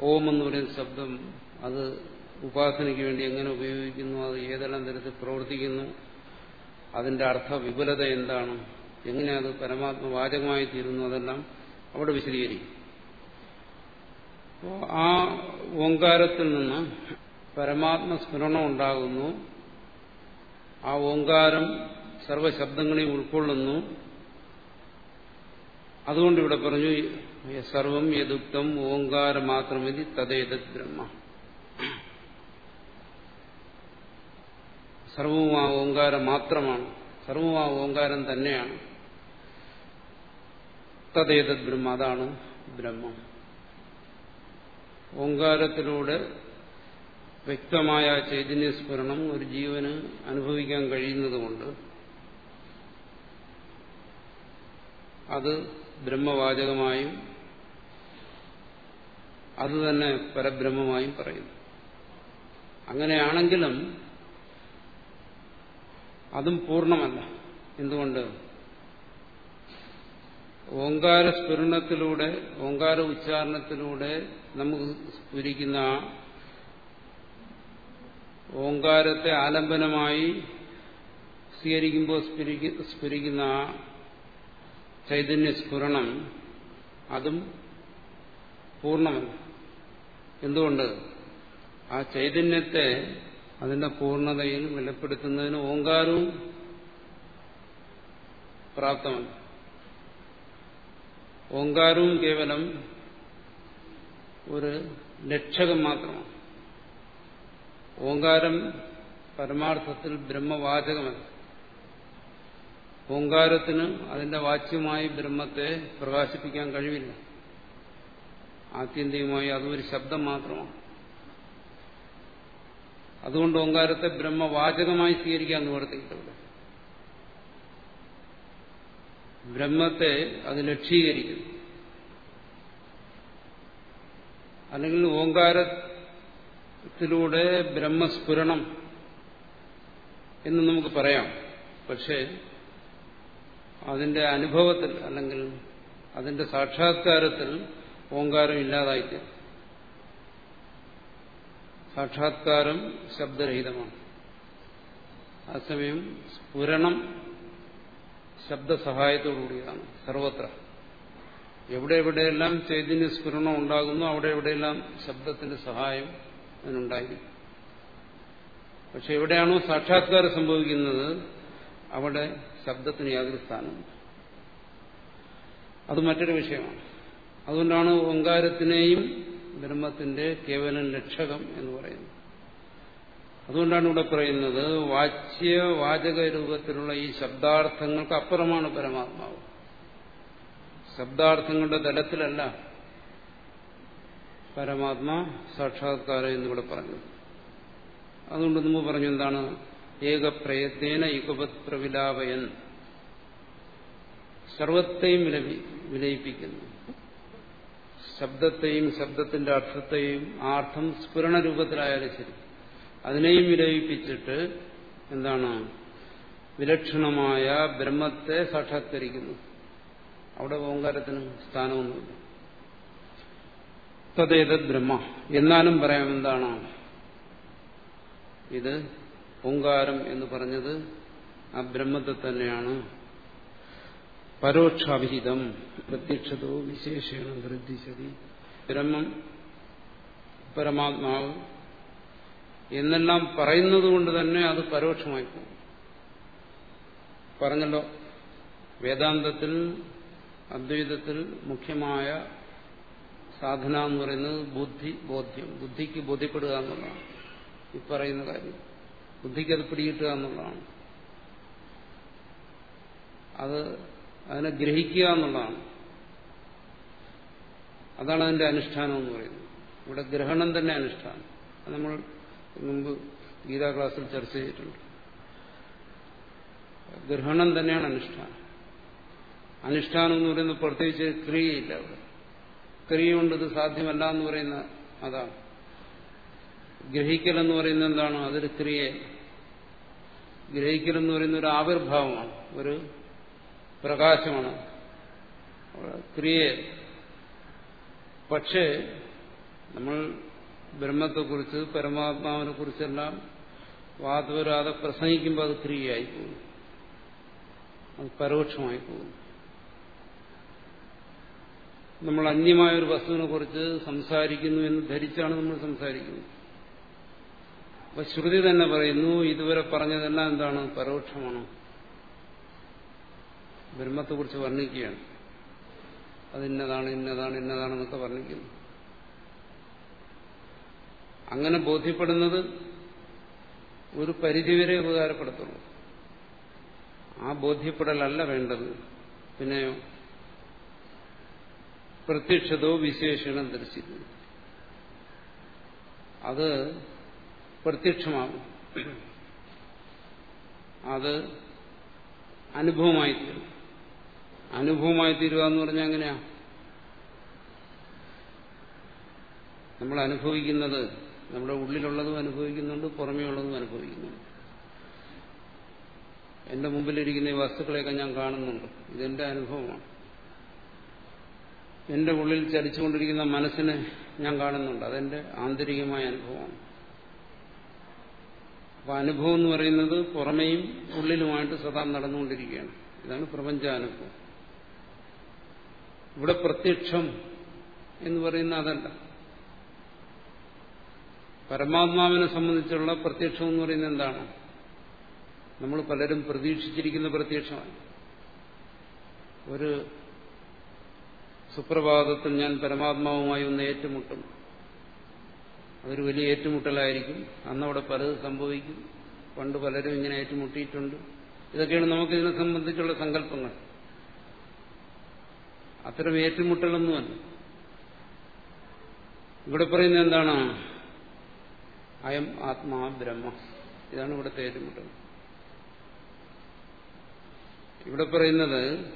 ഓം എന്ന് പറയുന്ന ശബ്ദം അത് ഉപാസനയ്ക്ക് വേണ്ടി എങ്ങനെ ഉപയോഗിക്കുന്നു അത് ഏതെല്ലാം തരത്തിൽ പ്രവർത്തിക്കുന്നു അതിന്റെ അർത്ഥ വിപുലത എന്താണ് എങ്ങനെ അത് പരമാത്മവാചകമായി തീരുന്നു അതെല്ലാം അവിടെ വിശദീകരിക്കും. ആ ഓങ്കാരത്തിൽ നിന്ന് പരമാത്മസ്മരണം ഉണ്ടാകുന്നു. ആ ഓങ്കാരം സർവശബ്ദങ്ങളെയും ഉൾക്കൊള്ളുന്നു. അതുകൊണ്ട് ഇവിടെ പറഞ്ഞു സർവം യദുക്തം ഓങ്കാരം മാത്രമതി തദ്ദേതത് ബ്രഹ്മ. സർവവും ആ ഓങ്കാരം മാത്രമാണ്. സർവവും ആ ഓങ്കാരം തന്നെയാണ്. തദ്ദേതത് ബ്രഹ്മ അതാണ് ബ്രഹ്മം. ഓങ്കാരത്തിലൂടെ വ്യക്തമായ ചൈതന്യസ്ഫുരണം ഒരു ജീവന് അനുഭവിക്കാൻ കഴിയുന്നതുകൊണ്ട് അത് ബ്രഹ്മവാചകമായും അത് തന്നെ പരബ്രഹ്മമായും പറയുന്നു. അങ്ങനെയാണെങ്കിലും അതും പൂർണമല്ല. എന്തുകൊണ്ട്? ഓങ്കാര സ്ഫുരണത്തിലൂടെ ഓങ്കാര ഉച്ചാരണത്തിലൂടെ നമുക്ക് സ്ഫുരിക്കുന്ന ഓങ്കാരത്തെ ആലംബനമായി സ്വീകരിക്കുമ്പോൾ സ്ഫുരിക്കുന്ന ചൈതന്യ സ്ഫുരണം അതും പൂർണമല്ല. എന്തുകൊണ്ട്? ആ ചൈതന്യത്തെ അതിന്റെ പൂർണതയിൽ വെളിപ്പെടുത്തുന്നതിന് ഓങ്കാരവും പ്രാപ്തമല്ല ഓങ്കാരവും കേവലം ഒരു ലക്ഷകം മാത്രമാണ്. ഓങ്കാരം പരമാർത്ഥത്തിൽ ബ്രഹ്മവാചകമല്ല. ഓങ്കാരത്തിന് അതിന്റെ വാച്യമായി ബ്രഹ്മത്തെ പ്രകാശിപ്പിക്കാൻ കഴിവില്ല. ആത്യന്തികമായി അതൊരു ശബ്ദം മാത്രമാണ്. അതുകൊണ്ട് ഓങ്കാരത്തെ ബ്രഹ്മവാചകമായി സ്വീകരിക്കാൻ നിവർത്തിയിട്ടുണ്ട് ബ്രഹ്മത്തെ അത് ലക്ഷീകരിക്കുന്നു. അല്ലെങ്കിൽ ഓങ്കാരത്തിലൂടെ ബ്രഹ്മസ്ഫുരണം എന്ന് നമുക്ക് പറയാം. പക്ഷേ അതിന്റെ അനുഭവത്തിൽ അല്ലെങ്കിൽ അതിന്റെ സാക്ഷാത്കാരത്തിൽ ഓങ്കാരം ഇല്ലാതായിട്ട് സാക്ഷാത്കാരം ശബ്ദരഹിതമാണ്. അതേസമയം സ്ഫുരണം ശബ്ദസഹായത്തോടുകൂടിയതാണ് സർവത്ര. എവിടെ എവിടെയെല്ലാം ചൈതന്യ സ്ഫുരണം ഉണ്ടാകുന്നു അവിടെ എവിടെയെല്ലാം ശബ്ദത്തിന്റെ സഹായം അതിനുണ്ടായിരിക്കും. പക്ഷെ എവിടെയാണോ സാക്ഷാത്കാരം സംഭവിക്കുന്നത് അവിടെ ശബ്ദത്തിന് യാതൊരു സ്ഥാനമുണ്ട് അത് മറ്റൊരു വിഷയമാണ്. അതുകൊണ്ടാണ് ഓങ്കാരത്തിനെയും ബ്രഹ്മത്തിന്റെ കേവലം ലക്ഷകം എന്ന് പറയുന്നു. അതുകൊണ്ടാണ് ഇവിടെ പറയുന്നത് വാച്യ വാചക രൂപത്തിലുള്ള ഈ ശബ്ദാർത്ഥങ്ങൾക്ക് അപ്പുറമാണ് പരമാത്മാവ്. ശബ്ദാർത്ഥങ്ങളുടെ തലത്തിലല്ല പരമാത്മാ സാക്ഷാത്കാരം എന്നിവിടെ പറഞ്ഞു അതുകൊണ്ട് മുമ്പ് പറഞ്ഞു എന്താണ്? ഏകപ്രയത്നേന യുഗപത് പ്രവിലാപയൻ. സർവത്തെയും വിലയിപ്പിക്കുന്നു. ശബ്ദത്തെയും ശബ്ദത്തിന്റെ അർത്ഥത്തെയും ആ അർത്ഥം സ്ഫുരണ രൂപത്തിലായാലും ശരി. അതിനെയും വിലയിപ്പിച്ചിട്ട് എന്താണ്? വിലക്ഷണമായ ബ്രഹ്മത്തെ സാക്ഷാത്കരിക്കുന്നു. അവിടെ ഓങ്കാരത്തിന് സ്ഥാനമൊന്നുമില്ല. തദ്ദേതത് ബ്രഹ്മ. എന്നാലും പറയാം എന്താണ്? ഇത് ഓങ്കാരം എന്ന് പറഞ്ഞത് ആ ബ്രഹ്മത്തെ തന്നെയാണ് പരോക്ഷാഭിഹിതം പ്രത്യക്ഷതോ വിശേഷണം വൃദ്ധിശതി ബ്രഹ്മം പരമാത്മാവ് എന്നെല്ലാം പറയുന്നത് കൊണ്ട് തന്നെ അത് പരോക്ഷമായി പോകും പറഞ്ഞല്ലോ വേദാന്തത്തിൽ അദ്വൈതത്തിൽ മുഖ്യമായ സാധന എന്ന് പറയുന്നത് ബുദ്ധി ബോധ്യം. ബുദ്ധിക്ക് ബോധ്യപ്പെടുക എന്നുള്ളതാണ്. ഈ പറയുന്ന കാര്യം. ബുദ്ധിക്ക് അത് പിടികിട്ടുക എന്നുള്ളതാണ്. അത് അതിനെ ഗ്രഹിക്കുക എന്നുള്ളതാണ്. അതാണ് അതിന്റെ അനുഷ്ഠാനം എന്ന് പറയുന്നത്. ഇവിടെ ഗ്രഹണം തന്നെ അനുഷ്ഠാനം. അത് നമ്മൾ മുമ്പ് ഗീതാ ക്ലാസ്സിൽ ചർച്ച ചെയ്തിട്ടുണ്ട്. ഗ്രഹണം തന്നെയാണ് അനുഷ്ഠാനം. അനുഷ്ഠാനം എന്ന് പറയുന്നത് പ്രത്യേകിച്ച് ക്രിയയില്ല അവിടെ. ക്രിയ കൊണ്ട് ഇത് സാധ്യമല്ല എന്ന് പറയുന്ന അതാണ്. ഗ്രഹിക്കൽ എന്ന് പറയുന്നത് എന്താണ്? അതൊരു ക്രിയ ഗ്രഹിക്കൽ എന്ന് പറയുന്ന ഒരു ആവിർഭാവമാണ്. ഒരു പ്രകാശമാണ്. ക്രിയ പക്ഷേ നമ്മൾ ബ്രഹ്മത്തെക്കുറിച്ച് പരമാത്മാവിനെ കുറിച്ചെല്ലാം വാതുവരാതെ പ്രസംഗിക്കുമ്പോൾ അത് ക്രിയയായി പോകും അത് പരോക്ഷമായി പോകും നമ്മൾ അന്യമായ ഒരു വസ്തുവിനെ കുറിച്ച് സംസാരിക്കുന്നു എന്ന് ധരിച്ചാണ് നമ്മൾ സംസാരിക്കുന്നത്. അപ്പൊ ശ്രുതി തന്നെ പറയുന്നു ഇതുവരെ പറഞ്ഞതെല്ലാം എന്താണ്? പരോക്ഷമാണ്. ബ്രഹ്മത്തെക്കുറിച്ച് വർണിക്കുകയാണ്. അത് ഇന്നതാണ് ഇന്നതാണ് ഇന്നതാണെന്നൊക്കെ വർണിക്കുന്നു. അങ്ങനെ ബോധ്യപ്പെടുന്നത് ഒരു പരിധിവരെ ഉപകാരപ്പെടുത്തുള്ളൂ ആ ബോധ്യപ്പെടലല്ല വേണ്ടത്. പിന്നെയോ പ്രത്യക്ഷതോ വിശേഷണം ദർശിക്കുന്നു അത് പ്രത്യക്ഷമാകും. അത് അനുഭവമായി അനുഭവമായി തീരുക എന്ന് പറഞ്ഞാൽ എങ്ങനെയാ? നമ്മൾ അനുഭവിക്കുന്നത് നമ്മുടെ ഉള്ളിലുള്ളതും അനുഭവിക്കുന്നുണ്ട് പുറമേ ഉള്ളതും അനുഭവിക്കുന്നുണ്ട്. എന്റെ മുമ്പിലിരിക്കുന്ന ഈ വസ്തുക്കളെയൊക്കെ ഞാൻ കാണുന്നുണ്ട്. ഇതെന്റെ അനുഭവമാണ്. എന്റെ ഉള്ളിൽ ചലിച്ചുകൊണ്ടിരിക്കുന്ന മനസ്സിനെ ഞാൻ കാണുന്നുണ്ട്. അതെന്റെ ആന്തരികമായ അനുഭവമാണ്. അപ്പൊ അനുഭവം എന്ന് പറയുന്നത് പുറമേയും ഉള്ളിലുമായിട്ട് സദാ നടന്നുകൊണ്ടിരിക്കുകയാണ്. ഇതാണ് പ്രപഞ്ചാനുഭവം. ഇവിടെ പ്രത്യക്ഷം എന്ന് പറയുന്ന അതല്ല. പരമാത്മാവിനെ സംബന്ധിച്ചുള്ള പ്രത്യക്ഷം എന്ന് പറയുന്നത് എന്താണ്? നമ്മൾ പലരും പ്രതീക്ഷിച്ചിരിക്കുന്ന പ്രത്യക്ഷമാണ്. ഒരു സുപ്രഭാതത്തിൽ ഞാൻ പരമാത്മാവുമായി ഒന്ന് ഏറ്റുമുട്ടും. അതൊരു വലിയ ഏറ്റുമുട്ടലായിരിക്കും. അന്നവിടെ പലത് സംഭവിക്കും. പണ്ട് പലരും ഇങ്ങനെ ഏറ്റുമുട്ടിയിട്ടുണ്ട്. ഇതൊക്കെയാണ് നമുക്കിതിനെ സംബന്ധിച്ചുള്ള സങ്കല്പങ്ങൾ. അത്തരം ഏറ്റുമുട്ടലൊന്നുമല്ല. ഇവിടെ പറയുന്നത് എന്താണ്? അയം ആത്മാ ബ്രഹ്മ. ഇതാണ് ഇവിടുത്തെ ഏറ്റുമുട്ടൽ. ഇവിടെ പറയുന്നത്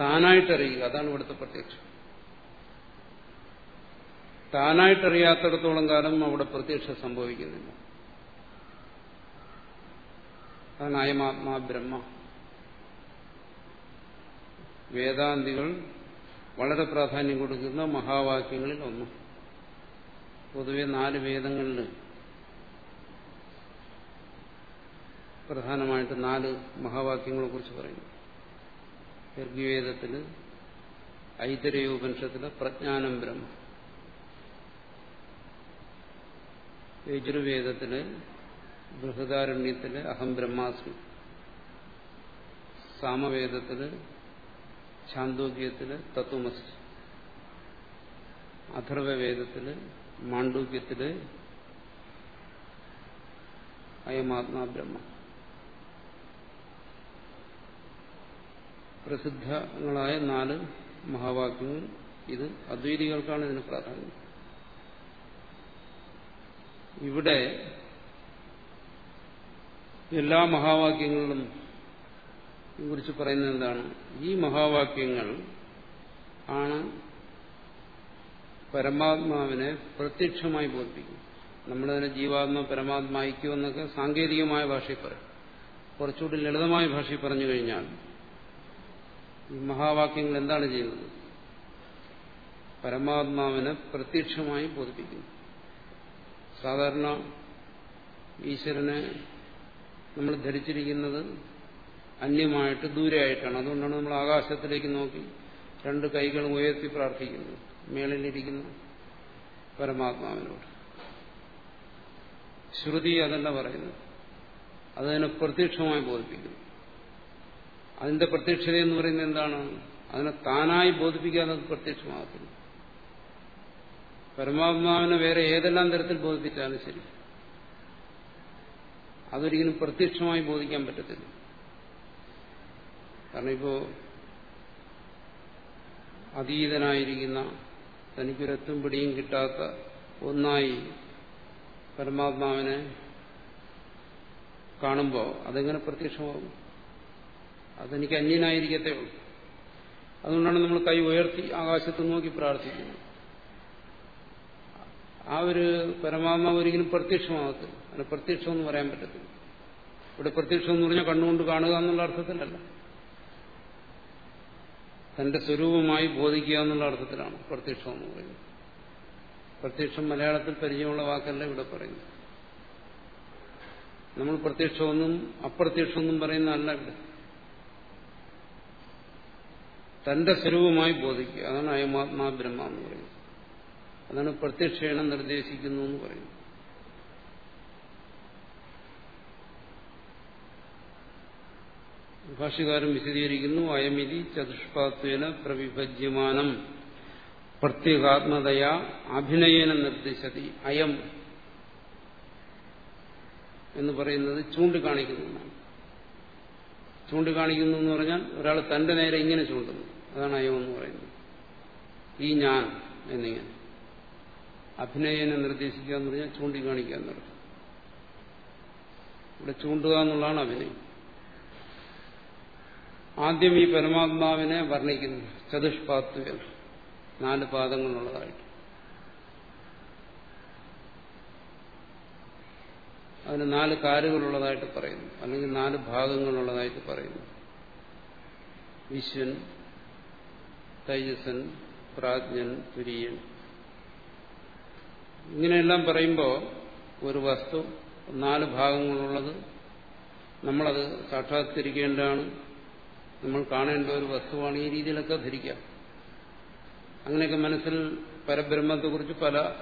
താനായിട്ടറിയുക. അതാണ് ഇവിടുത്തെ പ്രത്യക്ഷം. താനായിട്ടറിയാത്തിടത്തോളം കാലം അവിടെ പ്രത്യക്ഷ സംഭവിക്കുന്നില്ല. അതാണ് അയമാത്മാ ബ്രഹ്മ. വേദാന്തികൾ വളരെ പ്രാധാന്യം കൊടുക്കുന്ന മഹാവാക്യങ്ങളിൽ ഒന്ന്. പൊതുവെ നാല് വേദങ്ങളിൽ പ്രധാനമായിട്ട് നാല് മഹാവാക്യങ്ങളെ കുറിച്ച് പറയുന്നു. ഋഗ്വേദത്തിൽ ഐതരയോപനിഷത്തിൽ പ്രജ്ഞാനം ബ്രഹ്മ. യജുർവേദത്തിൽ ബൃഹദാരണ്യത്തിൽ അഹം ബ്രഹ്മാസ്മി. സാമവേദത്തിൽ ഛാന്തോക്യത്തിൽ തത്വമസ് അഥർവവേദത്തിൽ മാണ്ഡൂക്യത്തിൽ അയമാത്മാ ബ്രഹ്മ പ്രസിദ്ധങ്ങളായ നാല് മഹാവാക്യങ്ങൾ ഇത് അദ്വൈതികൾക്കാണ് ഇതിന് പ്രാധാന്യം. ഇവിടെ എല്ലാ മഹാവാക്യങ്ങളിലും കുറിച്ച് പറയുന്നത് എന്താണ്? ഈ മഹാവാക്യങ്ങൾ ആണ് പരമാത്മാവിനെ പ്രത്യക്ഷമായി ബോധിപ്പിക്കും നമ്മളതിനെ ജീവാത്മ പരമാത്മ എന്നൊക്കെ സാങ്കേതികമായ ഭാഷയിൽ പറയും. കുറച്ചുകൂടി ലളിതമായ ഭാഷയിൽ പറഞ്ഞു കഴിഞ്ഞാൽ ഈ മഹാവാക്യങ്ങൾ എന്താണ് ചെയ്യുന്നത്? പരമാത്മാവിനെ പ്രത്യക്ഷമായി ബോധിപ്പിക്കുന്നു. സാധാരണ ഈശ്വരനെ നമ്മൾ ധരിച്ചിരിക്കുന്നത് അന്യമായിട്ട് ദൂരെയായിട്ടാണ്. അതുകൊണ്ടാണ് നമ്മൾ ആകാശത്തിലേക്ക് നോക്കി രണ്ട് കൈകളും ഉയർത്തി പ്രാർത്ഥിക്കുന്നത് മേളിലിരിക്കുന്ന പരമാത്മാവിനോട്. ശ്രുതി അതല്ല പറയുന്നത്. അതിനെ പ്രത്യക്ഷമായി ബോധിപ്പിക്കുന്നു. അതിന്റെ പ്രത്യക്ഷത എന്ന് പറയുന്നത് എന്താണ്? അതിനെ താനായി ബോധിപ്പിക്കാതെ അത് പ്രത്യക്ഷമാകത്തില്ല. പരമാത്മാവിനെ വേറെ ഏതെല്ലാം തരത്തിൽ ബോധിപ്പിച്ചാലും ശരി. അതൊരിക്കലും പ്രത്യക്ഷമായി ബോധിക്കാൻ പറ്റത്തില്ല. കാരണം ഇപ്പോ അതീതനായിരിക്കുന്ന തനിക്കൊരെത്തും പിടിയും കിട്ടാത്ത ഒന്നായി പരമാത്മാവിനെ കാണുമ്പോൾ അതെങ്ങനെ പ്രത്യക്ഷമാകും അതെനിക്ക് അന്യനായിരിക്കത്തേ ഉള്ളൂ. അതുകൊണ്ടാണ് നമ്മൾ കൈ ഉയർത്തി ആകാശത്ത് നോക്കി പ്രാർത്ഥിക്കുന്നത്. ആ ഒരു പരമാത്മാവ് ഒരിക്കലും പ്രത്യക്ഷമാകത്തില്ല. അതിന് പ്രത്യക്ഷം എന്ന് പറയാൻ പറ്റത്തില്ല. ഇവിടെ പ്രത്യക്ഷം എന്ന് പറഞ്ഞാൽ കണ്ണുകൊണ്ട് കാണുക എന്നുള്ള അർത്ഥത്തിലല്ല. തന്റെ സ്വരൂപമായി ബോധിക്കുക എന്നുള്ള അർത്ഥത്തിലാണ് പ്രത്യക്ഷം എന്ന് പറയുന്നത്. പ്രത്യക്ഷം മലയാളത്തിൽ പരിചയമുള്ള വാക്കല്ല ഇവിടെ പറയുന്നത്. നമ്മൾ പ്രത്യക്ഷമൊന്നും അപ്രത്യക്ഷമൊന്നും പറയുന്നതല്ല ഇവിടെ. തന്റെ സ്വരൂപമായി ബോധിക്കുക. അതാണ് അയമാത്മാ ബ്രഹ്മ എന്ന് പറയുന്നത്. അതാണ് പ്രത്യക്ഷേണം നിർദ്ദേശിക്കുന്നു എന്ന് പറയുന്നത്. ഭാഷ്യകാരൻ വിശദീകരിക്കുന്നു. അയമിതി ചതുഷ്പാത്വേന പ്രവിഭജ്യമാനം. പ്രത്യേകാത്മതയാ അഭിനയേന നിർദ്ദിശതി. അയം എന്ന് പറയുന്നത് ചൂണ്ടിക്കാണിക്കുന്നതാണ് ചൂണ്ടിക്കാണിക്കുന്നു എന്ന് പറഞ്ഞാൽ ഒരാൾ തന്റെ നേരെ ഇങ്ങനെ ചൂണ്ടുന്നു. അതാണ് അയം എന്ന് പറയുന്നത്. ഈ ഞാൻ എന്നിങ്ങനെ. അഭിനയനെ നിർദ്ദേശിക്കുക എന്ന് പറഞ്ഞാൽ ചൂണ്ടിക്കാണിക്കുക എന്നർത്ഥം ഇവിടെ ചൂണ്ടുക എന്നുള്ളതാണ് അഭിനയം. ആദ്യം ഈ പരമാത്മാവിനെ വർണിക്കുന്നു. ചതുഷ്പാത്വ നാല് പാദങ്ങളുള്ളതായിട്ട് അതിന് നാല് കാലുകളുള്ളതായിട്ട് പറയുന്നു. അല്ലെങ്കിൽ നാല് ഭാഗങ്ങളുള്ളതായിട്ട് പറയുന്നു. വിശ്വൻ തൈജസൻ പ്രാജ്ഞൻ തുര്യൻ. ഇങ്ങനെയെല്ലാം പറയുമ്പോൾ ഒരു വസ്തു നാല് ഭാഗങ്ങളുള്ളത് നമ്മളത് സാക്ഷാത്കരിക്കേണ്ടതാണ്. നമ്മൾ കാണേണ്ട ഒരു വസ്തുവാണ് ഈ രീതിയിലൊക്കെ ധരിക്കാം അങ്ങനെയൊക്കെ മനസ്സിൽ പരബ്രഹ്മത്തെക്കുറിച്ച് പല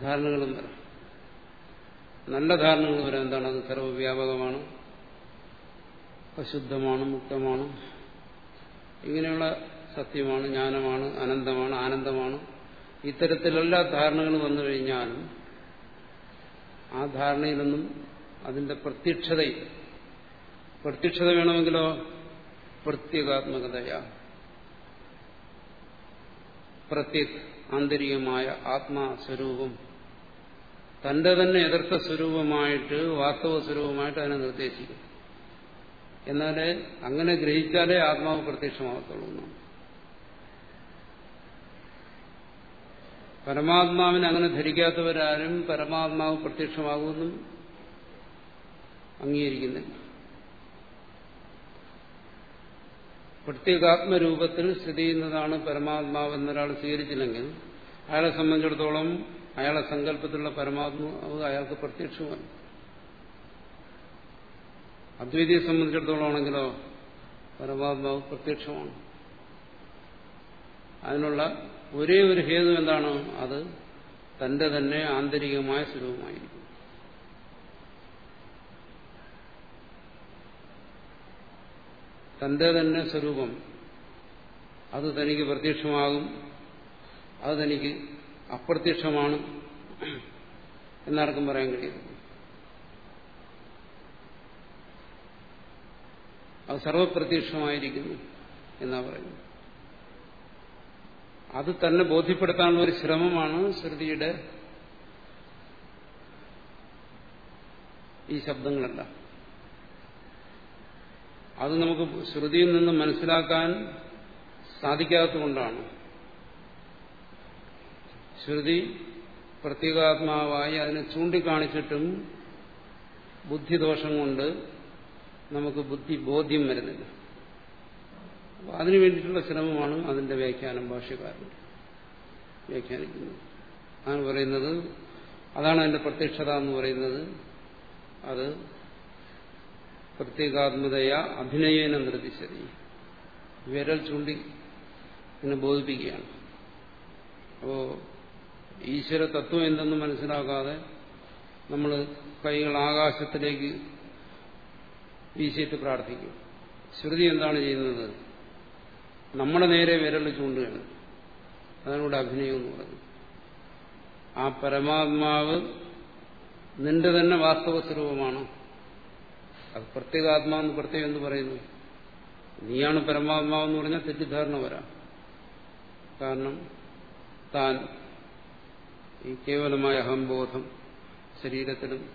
ധാരണകളും വരാം. നല്ല ധാരണകൾ വരാം എന്താണ്? അത് സർവവ്യാപകമാണ് അശുദ്ധമാണ് മുക്തമാണ്. ഇങ്ങനെയുള്ള സത്യമാണ് ജ്ഞാനമാണ് അനന്തമാണ് ആനന്ദമാണ്. ഇത്തരത്തിലുള്ള ധാരണകൾ വന്നു കഴിഞ്ഞാലും ആ ധാരണയിലൊന്നും അതിന്റെ പ്രത്യക്ഷതയില്ല. പ്രത്യക്ഷത വേണമെങ്കിലോ? പ്രത്യേകാത്മകതയാ. പ്രത്യേക ആന്തരികമായ ആത്മാസ്വരൂപം. തന്റെ തന്നെ എതിർത്ത സ്വരൂപമായിട്ട് വാസ്തവ സ്വരൂപമായിട്ട് അതിനെ നിർദ്ദേശിക്കും. എന്നാലേ അങ്ങനെ ഗ്രഹിച്ചാലേ ആത്മാവ് പ്രത്യക്ഷമാകത്തുള്ളൂ പരമാത്മാവിനെ അങ്ങനെ ധരിക്കാത്തവരാരും പരമാത്മാവ് പ്രത്യക്ഷമാകുമെന്നും അംഗീകരിക്കുന്നില്ല. പ്രത്യേകാത്മരൂപത്തിൽ സ്ഥിതി ചെയ്യുന്നതാണ് പരമാത്മാവ് ഒരാൾ സ്വീകരിച്ചില്ലെങ്കിൽ അയാളെ സംബന്ധിച്ചിടത്തോളം അയാളെ സങ്കല്പത്തിലുള്ള പരമാത്മാവ് അയാൾക്ക് പ്രത്യക്ഷമാണ്. അദ്വൈതിയെ സംബന്ധിച്ചിടത്തോളം ആണെങ്കിലോ പരമാത്മാവ് പ്രത്യക്ഷമാണ്. അതിനുള്ള ഒരേ ഒരു ഹേതു എന്താണ്? അത് തന്റെ തന്നെ ആന്തരികമായ സ്വരൂപമായിരിക്കും. തന്റെ തന്നെ സ്വരൂപം. അത് തനിക്ക് പ്രത്യക്ഷമാകും. അത് തനിക്ക് അപ്രത്യക്ഷമാണ്. എന്നാർക്കും പറയാൻ കഴിയും. അത് സർവപ്രത്യക്ഷമായിരിക്കുന്നു എന്നാ പറയുന്നു അത് തന്നെ ബോധ്യപ്പെടുത്താനുള്ള ഒരു ശ്രമമാണ് ശ്രുതിയുടെ ഈ ശബ്ദങ്ങളെല്ലാം. അത് നമുക്ക് ശ്രുതിയിൽ നിന്ന് മനസ്സിലാക്കാൻ സാധിക്കാത്തതുകൊണ്ടാണ്. ശ്രുതി പ്രത്യേകാത്മാവായി അതിനെ ചൂണ്ടിക്കാണിച്ചിട്ടും ബുദ്ധിദോഷം കൊണ്ട് നമുക്ക് ബുദ്ധി ബോധ്യം വരുന്നില്ല. അപ്പോൾ അതിനു വേണ്ടിയിട്ടുള്ള ശ്രമമാണ് അതിന്റെ വ്യാഖ്യാനം ഭാഷ്യക്കാരൻ വ്യാഖ്യാനിക്കുന്നത്. അതാണ് പറയുന്നത് അതാണ് അതിന്റെ പ്രത്യക്ഷത എന്ന് പറയുന്നത്. അത് പ്രത്യേകാത്മതയ അഭിനയേന നിർദ്ദിശതി വിരൽ ചൂണ്ടി എന്നെ ബോധിപ്പിക്കുകയാണ്. അപ്പോ ഈശ്വര തത്വം എന്തെന്ന് മനസ്സിലാക്കാതെ നമ്മൾ കൈകൾ ആകാശത്തിലേക്ക് വീശിയിട്ട് പ്രാർത്ഥിക്കും. ശ്രുതി എന്താണ് ചെയ്യുന്നത്? നമ്മുടെ നേരെ വിരൽ ചൂണ്ടുകയാണ്. അതിനോട് അഭിനയം എന്ന് പറയുന്നത്. ആ പരമാത്മാവ് നിന്റെ തന്നെ വാസ്തവ സ്വരൂപമാണ് അത് പ്രത്യേകാത്മാവെന്ന് പ്രത്യേകം എന്ന് പറയുന്നു? നീയാണ് പരമാത്മാവെന്ന് പറഞ്ഞാൽ തെറ്റിദ്ധാരണ വരാം. കാരണം താൻ ഈ കേവലമായ അഹംബോധം ശരീരത്തിലും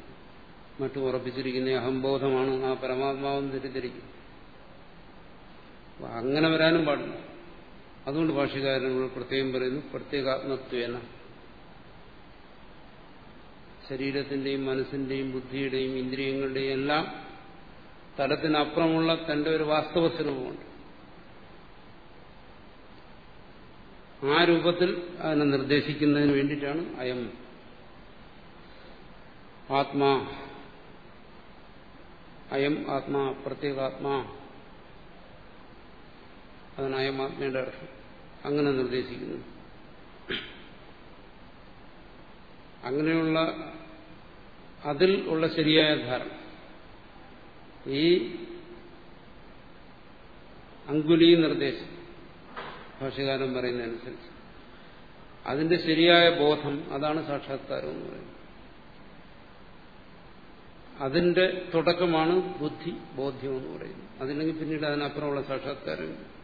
മറ്റും ഉറപ്പിച്ചിരിക്കുന്ന അഹംബോധമാണ് ആ പരമാത്മാവെന്ന് തെറ്റിദ്ധരിക്കും. അങ്ങനെ വരാനും പാടില്ല. അതുകൊണ്ട് ഭാഷകാരനോട് പ്രത്യേകം പറയുന്നു പ്രത്യേകാത്മത്വേന. ശരീരത്തിന്റെയും മനസ്സിന്റെയും ബുദ്ധിയുടെയും ഇന്ദ്രിയങ്ങളുടെയും എല്ലാം തലത്തിനപ്പുറമുള്ള തന്റെ ഒരു വാസ്തവ സ്വരൂപമുണ്ട് ആ രൂപത്തിൽ അതിനെ നിർദ്ദേശിക്കുന്നതിന് വേണ്ടിയിട്ടാണ് അയം. ആത്മാ. അയം ആത്മാ പ്രത്യേകാത്മാ. അതാണ് അയം ആത്മയുടെ അർത്ഥം. അങ്ങനെ നിർദ്ദേശിക്കുന്നു. അങ്ങനെയുള്ള അതിൽ ഉള്ള ശരിയായ ധാരണ. ഈ അങ്കുലി നിർദ്ദേശം ഭാഷകാരം പറയുന്നതനുസരിച്ച്. അതിന്റെ ശരിയായ ബോധം അതാണ് സാക്ഷാത്കാരം എന്ന് പറയുന്നത്. അതിന്റെ തുടക്കമാണ് ബുദ്ധി ബോധ്യം എന്ന് പറയുന്നത്. അതില്ലെങ്കിൽ പിന്നീട് അതിനപ്പുറമുള്ള സാക്ഷാത്കാരം.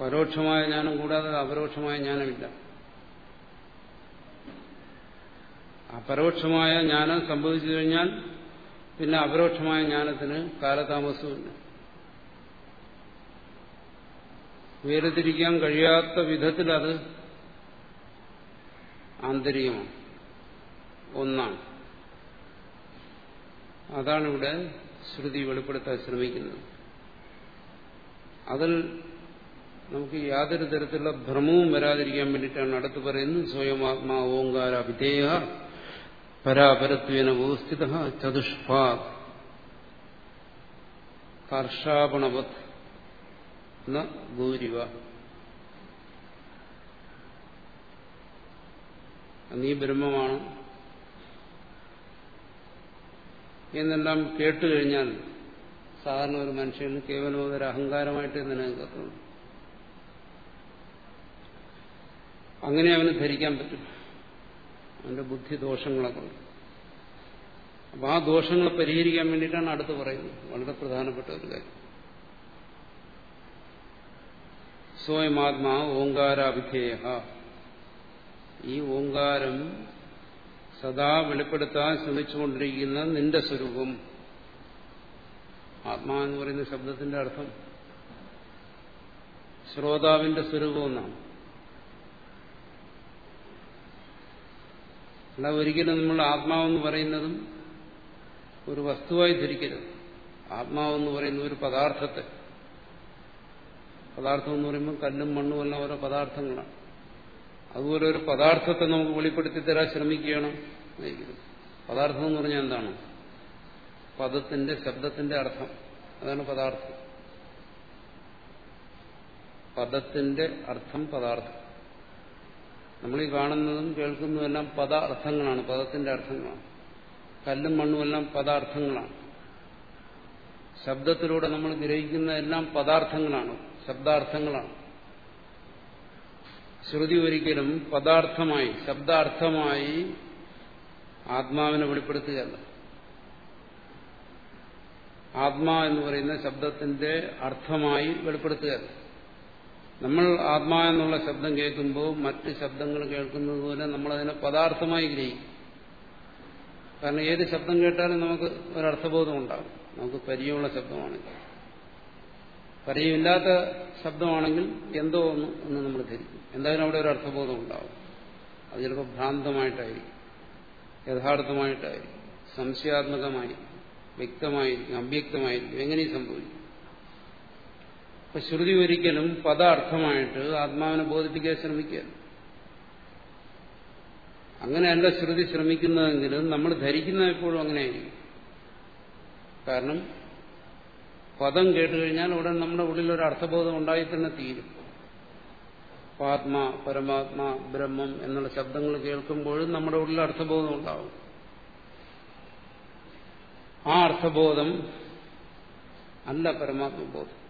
പരോക്ഷമായ ജ്ഞാനം കൂടാതെ അപരോക്ഷമായ ജ്ഞാനമില്ല. അപരോക്ഷമായ ജ്ഞാനം സംഭവിച്ചു കഴിഞ്ഞാൽ പിന്നെ അപരോക്ഷമായ ജ്ഞാനത്തിന് കാലതാമസമില്ല വേർതിരിക്കാൻ കഴിയാത്ത വിധത്തിൽ അത് ആന്തരികമാണ്. ഒന്നാണ്. അതാണ് ഇവിടെ ശ്രുതി വെളിപ്പെടുത്താൻ ശ്രമിക്കുന്നത്. അതിൽ നമുക്ക് യാതൊരു തരത്തിലുള്ള ഭ്രമവും വരാതിരിക്കാൻ വേണ്ടിയിട്ടാണ് അടുത്ത് പറയുന്നത് സ്വയം ആത്മാ ഓങ്കാര വിധേയ പരാപരത്വേന ഉപസ്ഥിത ചതുഷ്പാ കർഷാപണവത് ഗൗരിവ. നീ ബ്രഹ്മമാണ്. എന്നെല്ലാം കേട്ടു കഴിഞ്ഞാൽ സാധാരണ ഒരു മനുഷ്യന് കേവലം ഒരു അഹങ്കാരമായിട്ട് നിലനിൽക്കത്തുള്ളൂ. അങ്ങനെ അവന് ധരിക്കാൻ പറ്റും. അവന്റെ ബുദ്ധി ദോഷങ്ങളെ കൊണ്ട് അപ്പൊ ആ ദോഷങ്ങളെ പരിഹരിക്കാൻ വേണ്ടിയിട്ടാണ് അടുത്ത് പറയുന്നത്. വളരെ പ്രധാനപ്പെട്ട ഒരു കാര്യം. സ്വയമാത്മാ ഓങ്കാരാവിധേയ ഈ ഓങ്കാരം സദാ വെളിപ്പെടുത്താൻ ശ്രമിച്ചുകൊണ്ടിരിക്കുന്ന നിന്റെ സ്വരൂപം. ആത്മാ എന്ന് പറയുന്ന ശബ്ദത്തിന്റെ അർത്ഥം. ശ്രോതാവിന്റെ സ്വരൂപം എന്നാണ് അല്ല ഒരിക്കലും നമ്മൾ ആത്മാവെന്ന് പറയുന്നതും ഒരു വസ്തുവായി ധരിക്കരുത്. ആത്മാവെന്ന് പറയുന്ന ഒരു പദാർത്ഥത്തെ. പദാർത്ഥം എന്ന് പറയുമ്പോൾ കല്ലും മണ്ണും എല്ലാം ഓരോ പദാർത്ഥങ്ങളാണ്. അതുപോലെ ഒരു പദാർത്ഥത്തെ നമുക്ക് വെളിപ്പെടുത്തി തരാൻ ശ്രമിക്കുകയാണ് പദാർത്ഥം എന്ന് പറഞ്ഞാൽ എന്താണ്? പദത്തിന്റെ ശബ്ദത്തിന്റെ അർത്ഥം. അതാണ് പദാർത്ഥം. പദത്തിന്റെ അർത്ഥം പദാർത്ഥം. നമ്മൾ ഈ കാണുന്നതും കേൾക്കുന്നതുമെല്ലാം പദാർത്ഥങ്ങളാണ്. പദത്തിന്റെ അർത്ഥങ്ങളാണ്. കല്ലും മണ്ണുമെല്ലാം പദാർത്ഥങ്ങളാണ്. ശബ്ദത്തിലൂടെ നമ്മൾ ഗ്രഹിക്കുന്ന എല്ലാം പദാർത്ഥങ്ങളാണ്. ശബ്ദാർത്ഥങ്ങളാണ്. ശ്രുതി ഒരിക്കലും പദാർത്ഥമായി ശബ്ദാർത്ഥമായി ആത്മാവിനെ വെളിപ്പെടുത്തുകയല്ല. ആത്മാ എന്ന് പറയുന്ന ശബ്ദത്തിന്റെ അർത്ഥമായി വെളിപ്പെടുത്തുകയല്ല. നമ്മൾ ആത്മാ എന്നുള്ള ശബ്ദം കേൾക്കുമ്പോൾ മറ്റ് ശബ്ദങ്ങൾ കേൾക്കുന്നത് പോലെ നമ്മളതിനെ പദാർത്ഥമായി ഗ്രഹിക്കും. കാരണം ഏത് ശബ്ദം കേട്ടാലും നമുക്ക് ഒരർത്ഥബോധം ഉണ്ടാകും. നമുക്ക് പരിചയമുള്ള ശബ്ദമാണെങ്കിൽ. പരിചയമില്ലാത്ത ശബ്ദമാണെങ്കിൽ എന്തോ ഒന്ന് എന്ന് നമ്മൾ ധരിക്കും. എന്തായാലും അവിടെ ഒരു അർത്ഥബോധം ഉണ്ടാവും അത് ചിലപ്പോൾ ഭ്രാന്തമായിട്ടായിരിക്കും. യഥാർത്ഥമായിട്ടായിരിക്കും. സംശയാത്മകമായി വ്യക്തമായിരിക്കും. അവ്യക്തമായിരിക്കും. എങ്ങനെയും സംഭവിക്കും. അപ്പൊ ശ്രുതി ഒരിക്കലും പദാർത്ഥമായിട്ട് ആത്മാവിനെ ബോധിപ്പിക്കാൻ ശ്രമിക്കുക. അങ്ങനെയല്ല ശ്രുതി ശ്രമിക്കുന്നതെങ്കിലും നമ്മൾ ധരിക്കുന്ന എപ്പോഴും അങ്ങനെയായിരിക്കും. കാരണം പദം കേട്ട് കഴിഞ്ഞാൽ ഉടൻ നമ്മുടെ ഉള്ളിൽ ഒരു അർത്ഥബോധം ഉണ്ടായി തന്നെ തീരും. പാത്മ പരമാത്മ ബ്രഹ്മം എന്നുള്ള ശബ്ദങ്ങൾ കേൾക്കുമ്പോഴും നമ്മുടെ ഉള്ളിൽ അർത്ഥബോധം ഉണ്ടാവും. ആ അർത്ഥബോധം അല്ല പരമാത്മബോധം.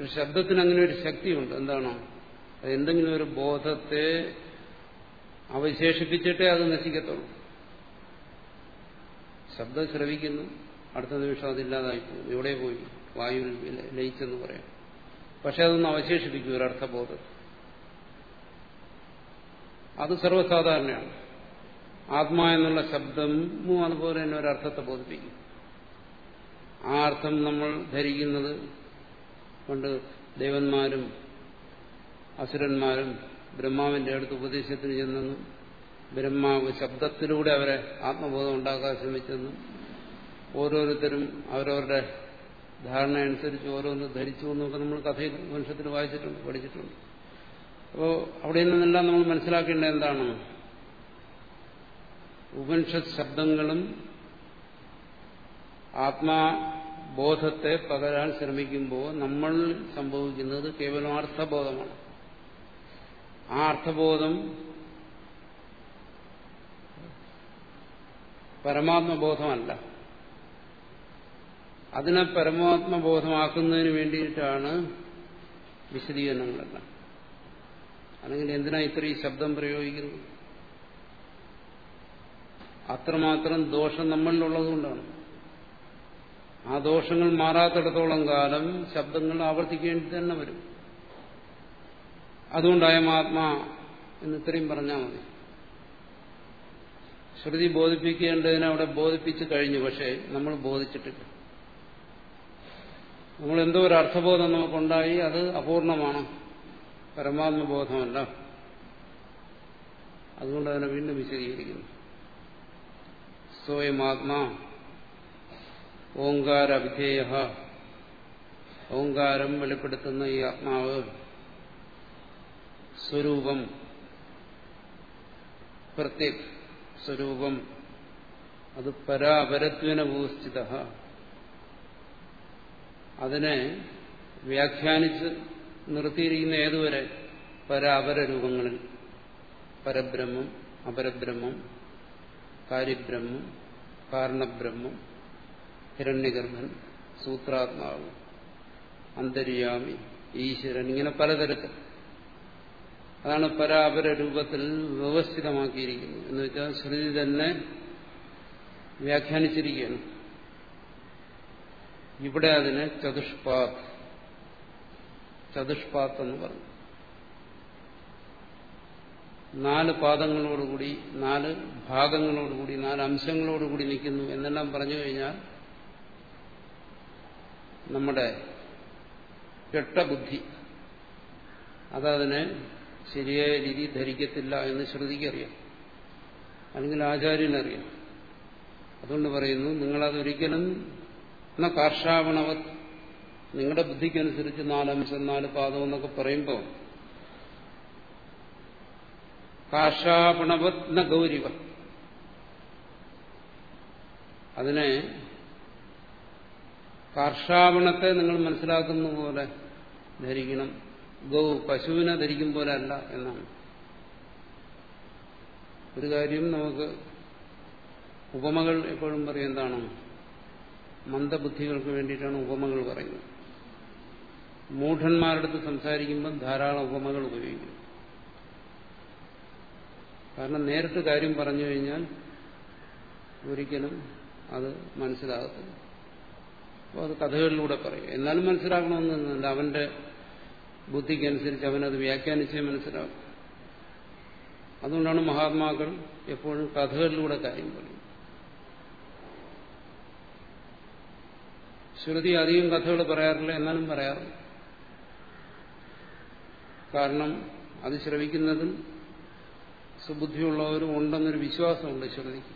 ഒരു ശബ്ദത്തിന് അങ്ങനെ ഒരു ശക്തിയുണ്ട്. എന്താണോ? അത് എന്തെങ്കിലും ഒരു ബോധത്തെ അവശേഷിപ്പിച്ചിട്ടേ അത് നശിക്കത്തുള്ളൂ. ശബ്ദം ശ്രവിക്കുന്നു അടുത്ത നിമിഷം അതില്ലാതായി പോകും എവിടെ പോയി? വായുവിൽ ലയിച്ചെന്ന് പറയാം. പക്ഷെ അതൊന്ന് അവശേഷിപ്പിക്കും ഒരു അർത്ഥബോധം അത് സർവസാധാരണയാണ്. ആത്മാ എന്നുള്ള ശബ്ദമും അതുപോലെ തന്നെ ഒരർത്ഥത്തെ ബോധിപ്പിക്കും. ആ അർത്ഥം നമ്മൾ ധരിക്കുന്നത് കൊണ്ട് ദേവന്മാരും അസുരന്മാരും ബ്രഹ്മാവിന്റെ അടുത്ത് ഉപദേശത്തിന് ചെന്നെന്നും ബ്രഹ്മാവ് ശബ്ദത്തിലൂടെ അവരെ ആത്മബോധം ഉണ്ടാക്കാൻ ശ്രമിച്ചെന്നും ഓരോരുത്തരും അവരവരുടെ ധാരണ അനുസരിച്ച് ഓരോന്ന് ധരിച്ചു എന്നൊക്കെ നമ്മൾ കഥയിൽ വംശത്തിൽ വായിച്ചിട്ടുണ്ട് പഠിച്ചിട്ടുണ്ട്. അപ്പോൾ അവിടെ നിന്നെല്ലാം നമ്മൾ മനസ്സിലാക്കേണ്ടത് എന്താണ്? ഉപനിഷത് ശബ്ദങ്ങളും ആത്മാബോധത്തെ പകരാൻ ശ്രമിക്കുമ്പോൾ നമ്മൾ സംഭവിക്കുന്നത് കേവലം അർത്ഥബോധമാണ്. ആ അർത്ഥബോധം പരമാത്മബോധമല്ല. അതിനെ പരമാത്മബോധമാക്കുന്നതിന് വേണ്ടിയിട്ടാണ് വിശദീകരണങ്ങളെല്ലാം. അല്ലെങ്കിൽ എന്തിനാ ഇത്രയും ശബ്ദം പ്രയോഗിക്കുന്നത്? അത്രമാത്രം ദോഷം നമ്മളിലുള്ളതുകൊണ്ടാണ്. ആ ദോഷങ്ങൾ മാറാത്തിടത്തോളം കാലം ശബ്ദങ്ങൾ ആവർത്തിക്കേണ്ടി തന്നെ വരും. അതുകൊണ്ടായ ആത്മാ എന്ന് ഇത്രയും പറഞ്ഞാൽ മതി. ശ്രുതി ബോധിപ്പിക്കേണ്ടതിനെ അവിടെ ബോധിപ്പിച്ചു കഴിഞ്ഞു പക്ഷേ നമ്മൾ ബോധിച്ചിട്ടില്ല. നമ്മൾ എന്തോ ഒരു അർത്ഥബോധം നമുക്കുണ്ടായി അത് അപൂർണമാണ്. പരമാത്മബോധമല്ല. അതുകൊണ്ട് അതിനെ വീണ്ടും വിശദീകരിക്കുന്നു. സ്വയമാത്മാ ഓങ്കാര വിധേയ ഓങ്കാരം വെളിപ്പെടുത്തുന്ന ഈ ആത്മാവ് സ്വരൂപം. പ്രത്യേക് സ്വരൂപം. അത് പരാപരത്വന ഭൂസ്ഥിത അതിനെ വ്യാഖ്യാനിച്ച് നിർത്തിയിരിക്കുന്ന ഏതുവരെ? പരാപര രൂപങ്ങളിൽ പരബ്രഹ്മം അപരബ്രഹ്മം കാര്യബ്രഹ്മം കാരണബ്രഹ്മം ഹിരണ്യഗർഭൻ സൂത്രാത്മാവ് അന്തര്യാമി ഈശ്വരൻ ഇങ്ങനെ പലതരത്തിൽ. അതാണ് പരാപര രൂപത്തിൽ വ്യവസ്ഥിതമാക്കിയിരിക്കുന്നത്. എന്ന് വെച്ചാൽ ശ്രുതി തന്നെ വ്യാഖ്യാനിച്ചിരിക്കുകയാണ്. ഇവിടെ അതിന് ചതുഷ്പാത് ചതുഷ്പാത്ത് എന്ന് പറഞ്ഞു. നാല് പാദങ്ങളോടുകൂടി നാല് ഭാഗങ്ങളോടുകൂടി നാല് അംശങ്ങളോടുകൂടി നിൽക്കുന്നു എന്നെല്ലാം പറഞ്ഞു കഴിഞ്ഞാൽ നമ്മുടെ കെട്ട ബുദ്ധി അതതിനെ ശരിയായ രീതി ധരിക്കത്തില്ല എന്ന് ശ്രുതിക്കറിയാം. അല്ലെങ്കിൽ ആചാര്യനറിയാം. അതുകൊണ്ട് പറയുന്നു നിങ്ങളതൊരിക്കലും എന്ന കാർഷാവണവ നിങ്ങളുടെ ബുദ്ധിക്കനുസരിച്ച് നാലംശം നാല് പാദം എന്നൊക്കെ പറയുമ്പോൾ കാർഷാപണവത് ന ഗൗരിവ അതിനെ കാർഷാവണത്തെ നിങ്ങൾ മനസ്സിലാക്കുന്ന പോലെ ധരിക്കണം. ഗൗ പശുവിനെ ധരിക്കും പോലെ അല്ല എന്നാണ്. ഒരു കാര്യം നമുക്ക് ഉപമകൾ എപ്പോഴും പറയും എന്താണ്? മന്ദബുദ്ധികൾക്ക് വേണ്ടിയിട്ടാണ് ഉപമകൾ പറയുന്നത്. മൂഢന്മാരടുത്ത് സംസാരിക്കുമ്പോൾ ധാരാളം ഉപമകൾ ഉപയോഗിക്കും. കാരണം നേരിട്ട് കാര്യം പറഞ്ഞു കഴിഞ്ഞാൽ ഒരിക്കലും അത് മനസ്സിലാകത്തില്ല. അപ്പോൾ അത് കഥകളിലൂടെ പറയും. എന്നാലും മനസ്സിലാക്കണമെന്നൊന്നുമില്ല അവന്റെ ബുദ്ധിക്കനുസരിച്ച് അവനത് വ്യാഖ്യാനിച്ചേ മനസ്സിലാവും. അതുകൊണ്ടാണ് മഹാത്മാക്കൾ എപ്പോഴും കഥകളിലൂടെ കാര്യം പറയും ശ്രുതി അധികം കഥകൾ പറയാറില്ല എന്നാലും പറയാറുണ്ട്. കാരണം അത് ശ്രവിക്കുന്നതും സുബുദ്ധിയുള്ളവരും ഉണ്ടെന്നൊരു വിശ്വാസമുണ്ട് ശ്രുതിക്ക്.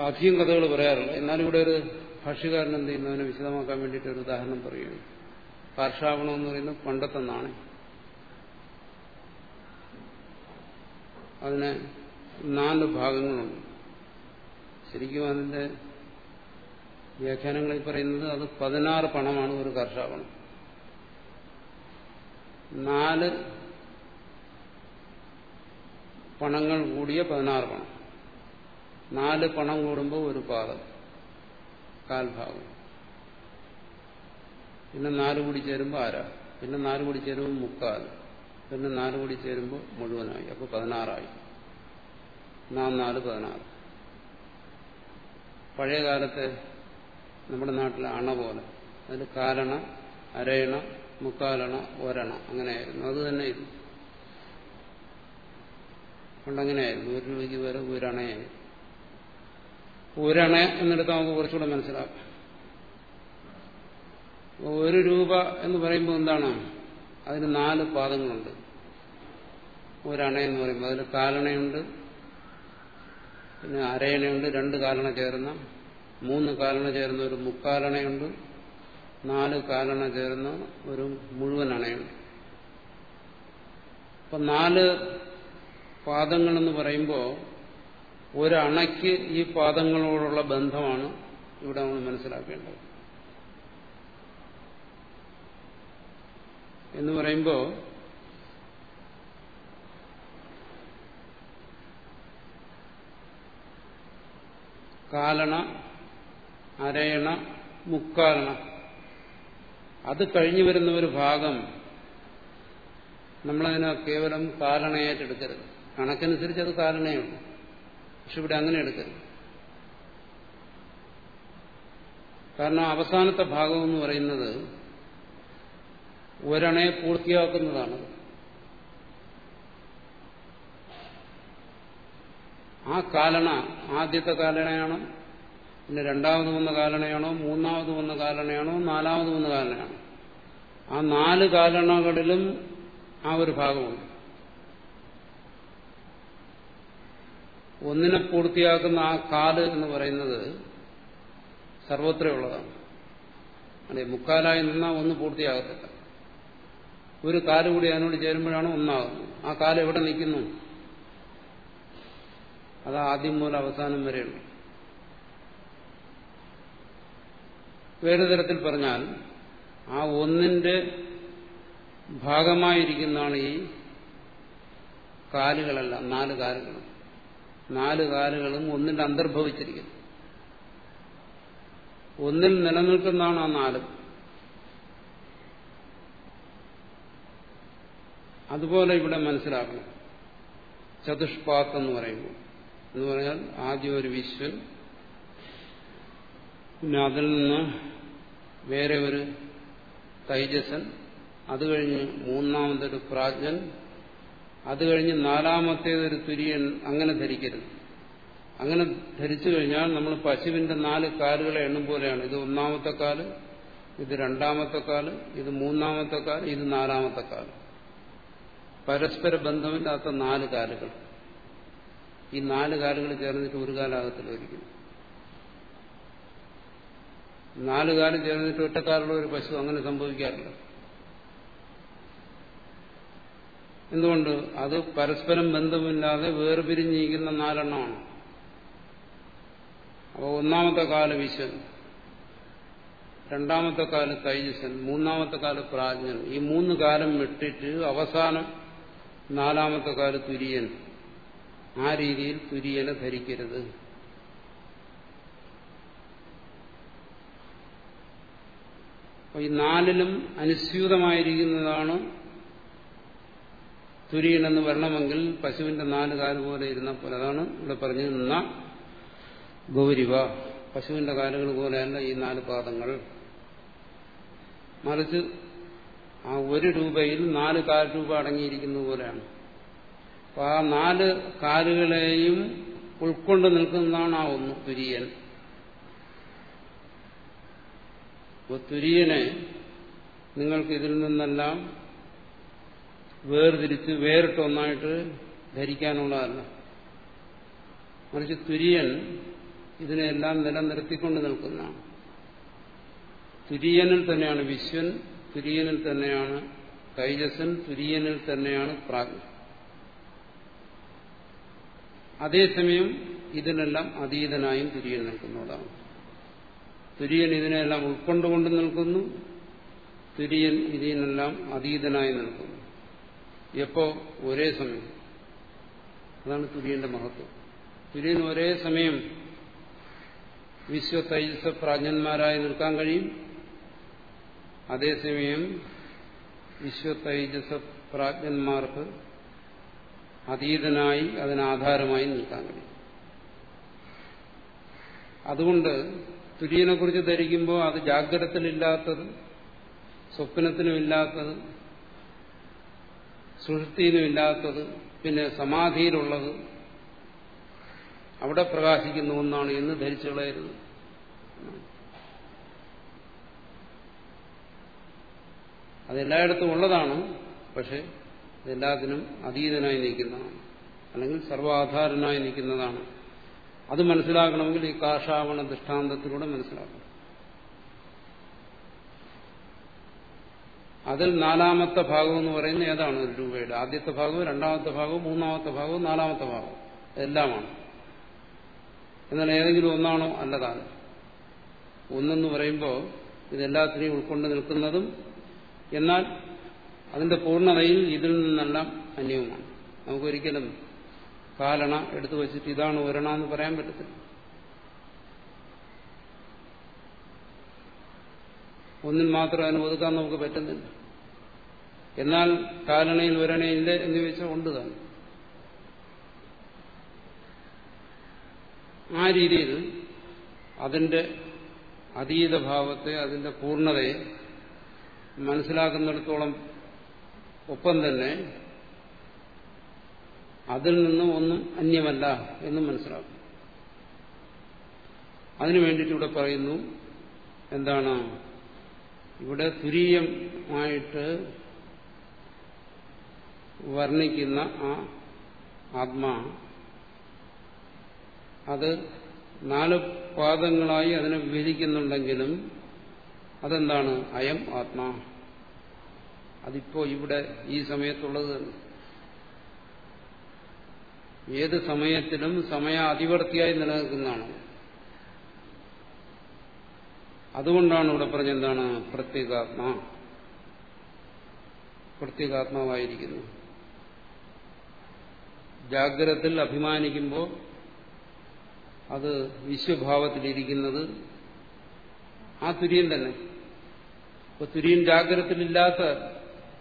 അധികം കഥകൾ പറയാറില്ല. എന്നാലും ഇവിടെ ഒരു ഭാഷ്യകാരൻ എന്ത് ചെയ്യുന്നു? അതിനെ വിശദമാക്കാൻ വേണ്ടിയിട്ട് ഒരു ഉദാഹരണം പറയുകയാണ്. പാർശ്രാവണം എന്ന് പറയുന്നത് പണ്ടത്തെ നാണയം അതിന് നാല് ഭാഗങ്ങളുണ്ട്. ശരിക്കും അതിന്റെ വ്യാഖ്യാനങ്ങളിൽ പറയുന്നത് അത് പതിനാറ് പണമാണ് ഒരു കർഷാവണം നാല് പണങ്ങൾ കൂടിയ പതിനാറ് പണം. നാല് പണം കൂടുമ്പോൾ ഒരു പാദം. കാൽഭാഗം. പിന്നെ നാല് കൂടി ചേരുമ്പോൾ അര പിന്നെ നാല് കൂടി ചേരുമ്പോൾ മുക്കാൽ. പിന്നെ നാല് കൂടി ചേരുമ്പോൾ മുഴുവനായി. അപ്പോൾ പതിനാറായി. നാം നാല് പതിനാറ്. പഴയ കാലത്ത് നമ്മുടെ നാട്ടിലെ അണ പോലെ. അതിൽ കാലണ അരയണ മുക്കാലണ ഒരണ. അങ്ങനെയായിരുന്നു. അത് തന്നെ ഇത് പണ്ടങ്ങനെയായിരുന്നു. ഒരു രൂപയ്ക്ക് വരെ ഒരണയായി ഒരണ എന്നെടുത്ത് നമുക്ക് കുറച്ചുകൂടെ മനസ്സിലാക്കാം. ഒരു രൂപ എന്ന് പറയുമ്പോൾ എന്താണ്? അതിന് നാല് പാദങ്ങളുണ്ട്. ഒരണ എന്ന് പറയുമ്പോൾ അതിൽ കാലണയുണ്ട് പിന്നെ അരയണയുണ്ട് രണ്ട് കാലണ ചേർന്ന മൂന്ന് കാലണ ചേർന്ന ഒരു മുക്കാലണയുണ്ട് നാല് കാലണ ചേർന്ന ഒരു മുഴുവൻ അണയുണ്ട്. അപ്പൊ നാല് പാദങ്ങളെന്ന് പറയുമ്പോൾ ഒരണയ്ക്ക് ഈ പാദങ്ങളോടുള്ള ബന്ധമാണ് ഇവിടെ നമ്മൾ മനസ്സിലാക്കേണ്ടത്. എന്ന് പറയുമ്പോൾ കാലണ അരയണ മുക്കാലണ. അത് കഴിഞ്ഞു വരുന്ന ഒരു ഭാഗം നമ്മളതിനെ കേവലം കാലണയായിട്ട് എടുക്കരുത്. കണക്കനുസരിച്ച് അത് കാലണയുള്ളൂ പക്ഷെ ഇവിടെ അങ്ങനെ എടുക്കരുത്. കാരണം അവസാനത്തെ ഭാഗം എന്ന് പറയുന്നത് ഒരണയെ പൂർത്തിയാക്കുന്നതാണ്. ആ കാലണ ആദ്യത്തെ കാലണയാണോ പിന്നെ രണ്ടാമത് വന്ന കാലണയാണോ മൂന്നാമത് വന്ന കാലണയാണോ നാലാമത് വന്ന കാലണയാണോ? ആ നാല് കാലണകളിലും ആ ഒരു ഭാഗമുണ്ട്. ഒന്നിനെ പൂർത്തിയാക്കുന്ന ആ കാൽ എന്ന് പറയുന്നത് സർവത്രയുള്ളതാണ് അല്ലെ മുക്കാലായി നിന്നാൽ ഒന്ന് പൂർത്തിയാകത്തില്ല. ഒരു കാൽ കൂടി അതിനോട് ചേരുമ്പോഴാണ് ഒന്നാകുന്നത്. ആ കാൽ എവിടെ നിൽക്കുന്നു? അത് ആദ്യം മുതൽ അവസാനം വരെയുണ്ട്. വേറെ തരത്തിൽ പറഞ്ഞാൽ ആ ഒന്നിന്റെ ഭാഗമായിരിക്കുന്നതാണ് ഈ കാലുകളല്ല നാല് കാലുകൾ. നാല് കാലുകളും ഒന്നിന്റെ അന്തർഭവിച്ചിരിക്കുന്നു. ഒന്നിൽ നിലനിൽക്കുന്നതാണ് ആ നാല്. അതുപോലെ ഇവിടെ മനസ്സിലാക്കണം. ചതുഷ്പാത്ത് എന്ന് പറയുമ്പോൾ എന്ന് പറഞ്ഞാൽ ആദ്യം ഒരു വിശ്വൻ പിന്നെ അതിൽ നിന്ന് വേറെ ഒരു തൈജസൻ അത് കഴിഞ്ഞ് മൂന്നാമതൊരു പ്രാജ്ഞൻ അത് കഴിഞ്ഞ് നാലാമത്തേത് ഒരു തുര്യൻ അങ്ങനെ ധരിക്കരുത്. അങ്ങനെ ധരിച്ചു കഴിഞ്ഞാൽ നമ്മൾ പശുവിന്റെ നാല് കാലുകളെ എണ്ണും പോലെയാണ്. ഇത് ഒന്നാമത്തെ കാൽ ഇത് രണ്ടാമത്തെ കാൽ ഇത് മൂന്നാമത്തെ കാൽ ഇത് നാലാമത്തെ കാൽ. പരസ്പര ബന്ധമില്ലാത്ത നാല് കാലുകൾ. ഈ നാല് കാലുകൾ ചേർന്നിട്ട് ഒരു കാലാകത്തിൽ ഒരിക്കും നാല് കാലം ചേർന്നിട്ട് ഒറ്റക്കാലുള്ള ഒരു പശു അങ്ങനെ സംഭവിക്കാറില്ല. എന്തുകൊണ്ട്? അത് പരസ്പരം ബന്ധമില്ലാതെ വേർപിരിഞ്ഞിരിക്കുന്ന നാലെണ്ണമാണ്. അപ്പോൾ ഒന്നാമത്തെ കാല വിശ്വൻ രണ്ടാമത്തെ കാല തൈജസൻ മൂന്നാമത്തെ കാല പ്രാജ്ഞൻ. ഈ മൂന്ന് കാലം വിട്ടിട്ട് അവസാനം നാലാമത്തെ കാല തുര്യൻ. ആ രീതിയിൽ തുര്യനെ ധരിക്കരുത്. ഈ നാലിലും അനുസ്യൂതമായിരിക്കുന്നതാണ് തുര്യനെന്ന് വരണമെങ്കിൽ പശുവിന്റെ നാല് കാൽ പോലെ ഇരുന്ന പോലെ അതാണ് ഇവിടെ പറഞ്ഞു നിന്ന ഗൗരിവ. പശുവിന്റെ കാലുകൾ പോലെയല്ല ഈ നാല് പാദങ്ങൾ. മറിച്ച് ആ ഒരു രൂപയിൽ നാല് കാൽ രൂപ അടങ്ങിയിരിക്കുന്നത് പോലെയാണ്. അപ്പൊ ആ നാല് കാലുകളെയും ഉൾക്കൊണ്ട് നിൽക്കുന്നതാണ് ആ ഒന്ന് തുര്യൻ. അപ്പോൾ തുര്യനെ നിങ്ങൾക്ക് ഇതിൽ നിന്നെല്ലാം വേർതിരിച്ച് വേറിട്ടൊന്നായിട്ട് ധരിക്കാനുള്ളതല്ല മറിച്ച് തുര്യൻ ഇതിനെല്ലാം നിലനിർത്തിക്കൊണ്ട് നിൽക്കുന്നതാണ്. തുര്യനിൽ തന്നെയാണ് വിശ്വൻ തുര്യനിൽ തന്നെയാണ് തൈജസൻ തുര്യനിൽ തന്നെയാണ് പ്രാജ്ഞ അതേസമയം ഇതിനെല്ലാം അതീതനായും തുര്യൻ നിൽക്കുന്നതാണ്. തുര്യൻ ഇതിനെല്ലാം ഉൾക്കൊണ്ടുകൊണ്ട് നിൽക്കുന്നു. തുര്യൻ ഇതിനെല്ലാം അതീതനായി നിൽക്കുന്നു. എപ്പോ? ഒരേ സമയം. അതാണ് തുര്യന്റെ മഹത്വം. തുര്യൻ ഒരേ സമയം വിശ്വ തൈജസ പ്രാജ്ഞന്മാരായി നിൽക്കാൻ കഴിയും. അതേസമയം വിശ്വ തൈജസ പ്രാജ്ഞന്മാർക്ക് അതീതനായി അതിനാധാരമായി നിൽക്കാൻ കഴിയും. അതുകൊണ്ട് തുര്യനെക്കുറിച്ച് ധരിക്കുമ്പോൾ അത് ജാഗ്രതത്തിലില്ലാത്തത് സ്വപ്നത്തിനുമില്ലാത്തത് സുഷൃത്തിനുമില്ലാത്തത് പിന്നെ സമാധിയിലുള്ളത് അവിടെ പ്രകാശിക്കുന്ന ഒന്നാണ് എന്ന് ധരിച്ചു കളയരുത്. അതെല്ലായിടത്തും ഉള്ളതാണ് പക്ഷെ ഇതെല്ലാത്തിനും അതീതനായി നിൽക്കുന്നതാണ് അല്ലെങ്കിൽ സർവാധാരനായി നിൽക്കുന്നതാണ്. അത് മനസ്സിലാക്കണമെങ്കിൽ ഈ കാഷാവണ ദൃഷ്ടാന്തത്തിലൂടെ മനസ്സിലാക്കണം. അതിൽ നാലാമത്തെ ഭാഗം എന്ന് പറയുന്നത് ഏതാണ് ഒരു രൂപയുടെ? ആദ്യത്തെ ഭാഗവും രണ്ടാമത്തെ ഭാഗവും മൂന്നാമത്തെ ഭാഗവും നാലാമത്തെ ഭാഗവും. എല്ലാമാണ് എന്നാൽ ഏതെങ്കിലും ഒന്നാണോ? അല്ലതാണ്. ഒന്നെന്ന് പറയുമ്പോൾ ഇതെല്ലാത്തിനെയും ഉൾക്കൊണ്ട് നിൽക്കുന്നതും എന്നാൽ അതിന്റെ പൂർണതയിൽ ഇതിൽ നിന്നെല്ലാം അന്യവുമാണ്. നമുക്കൊരിക്കലും കാലണ എടുത്തു വച്ചിട്ട് ഇതാണ് ഒരണ എന്ന് പറയാൻ പറ്റത്തില്ല. ഒന്നിൽ മാത്രം അതിന് ഒതുക്കാൻ നമുക്ക് പറ്റുന്നില്ല. എന്നാൽ കാലണയിൽ ഒരണയില്ല എന്ന് ചോദിച്ചാൽ ഉണ്ട് തന്നെ ആ രീതിയിൽ അതിന്റെ അതീത ഭാവത്തെ അതിന്റെ പൂർണതയെ മനസ്സിലാക്കുന്നിടത്തോളം ഒപ്പം തന്നെ അതിൽ നിന്നും ഒന്നും അന്യമല്ല എന്നും മനസ്സിലാക്കും. അതിനു വേണ്ടിയിട്ട് ഇവിടെ പറയുന്നു എന്താണ്? ഇവിടെ തുരീയമായിട്ട് വർണിക്കുന്ന ആ ആത്മാ അത് നാല് പാദങ്ങളായി അതിനെ വിഭജിക്കുന്നുണ്ടെങ്കിലും അതെന്താണ്? അയം ആത്മാ. അതിപ്പോ ഇവിടെ ഈ സമയത്തുള്ളത്. തന്നെ ഏത് സമയത്തിലും സമയ അതിവർത്തിയായി നിലനിൽക്കുന്നതാണ്. അതുകൊണ്ടാണ് ഇവിടെ പറഞ്ഞെന്താണ് പ്രത്യേകാത്മാ. പ്രത്യേകാത്മാവായിരിക്കുന്നു. ജാഗ്രതത്തിൽ അഭിമാനിക്കുമ്പോൾ അത് വിശ്വഭാവത്തിലിരിക്കുന്നത് ആ തുര്യൻ തന്നെ. ഇപ്പൊ തുര്യൻ ജാഗ്രതത്തിലില്ലാത്ത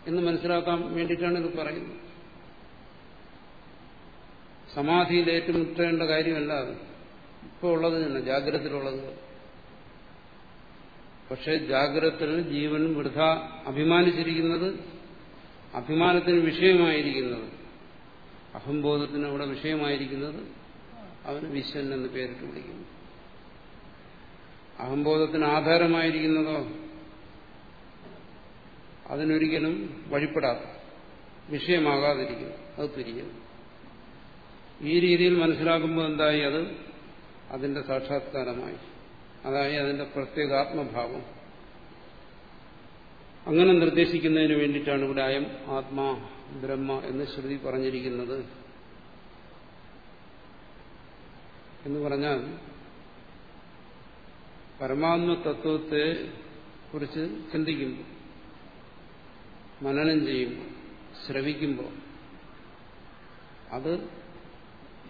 എന്ന് മനസ്സിലാക്കാൻ വേണ്ടിയിട്ടാണ് ഇത് പറയുന്നത്. സമാധിയിൽ ഏറ്റുമുട്ടേണ്ട കാര്യമല്ല അത്. ഇപ്പോൾ ഉള്ളത് തന്നെ ജാഗ്രതത്തിലുള്ളത്. പക്ഷെ ജാഗ്രതത്തിൽ ജീവൻ വൃഥ അഭിമാനിച്ചിരിക്കുന്നത് അഭിമാനത്തിന് വിഷയമായിരിക്കുന്നത് അഹംബോധത്തിന് അവിടെ വിഷയമായിരിക്കുന്നത് അവന് വിശ്വൻ എന്ന് പേരിട്ട് വിളിക്കുന്നു. അഹംബോധത്തിന് ആധാരമായിരിക്കുന്നതോ അതിനൊരിക്കലും വഴിപ്പെടാത്ത വിഷയമാകാതിരിക്കുന്നു. അത് തുരിക്കുന്നു ഈ രീതിയിൽ മനസ്സിലാക്കുമ്പോൾ എന്തായി? അത് അതിന്റെ സാക്ഷാത്കാരമായി. അതായി അതിന്റെ പ്രത്യേകാത്മഭാവം. അങ്ങനെ നിർദ്ദേശിക്കുന്നതിന് വേണ്ടിയിട്ടാണ് ഇവിടെ അയം ആത്മാ ബ്രഹ്മ എന്ന് ശ്രുതി പറഞ്ഞിരിക്കുന്നത്. എന്ന് പറഞ്ഞാൽ പരമാത്മ തത്വത്തെ കുറിച്ച് ചിന്തിക്കുമ്പോൾ മനനം ചെയ്യുമ്പോൾ ശ്രവിക്കുമ്പോൾ അത്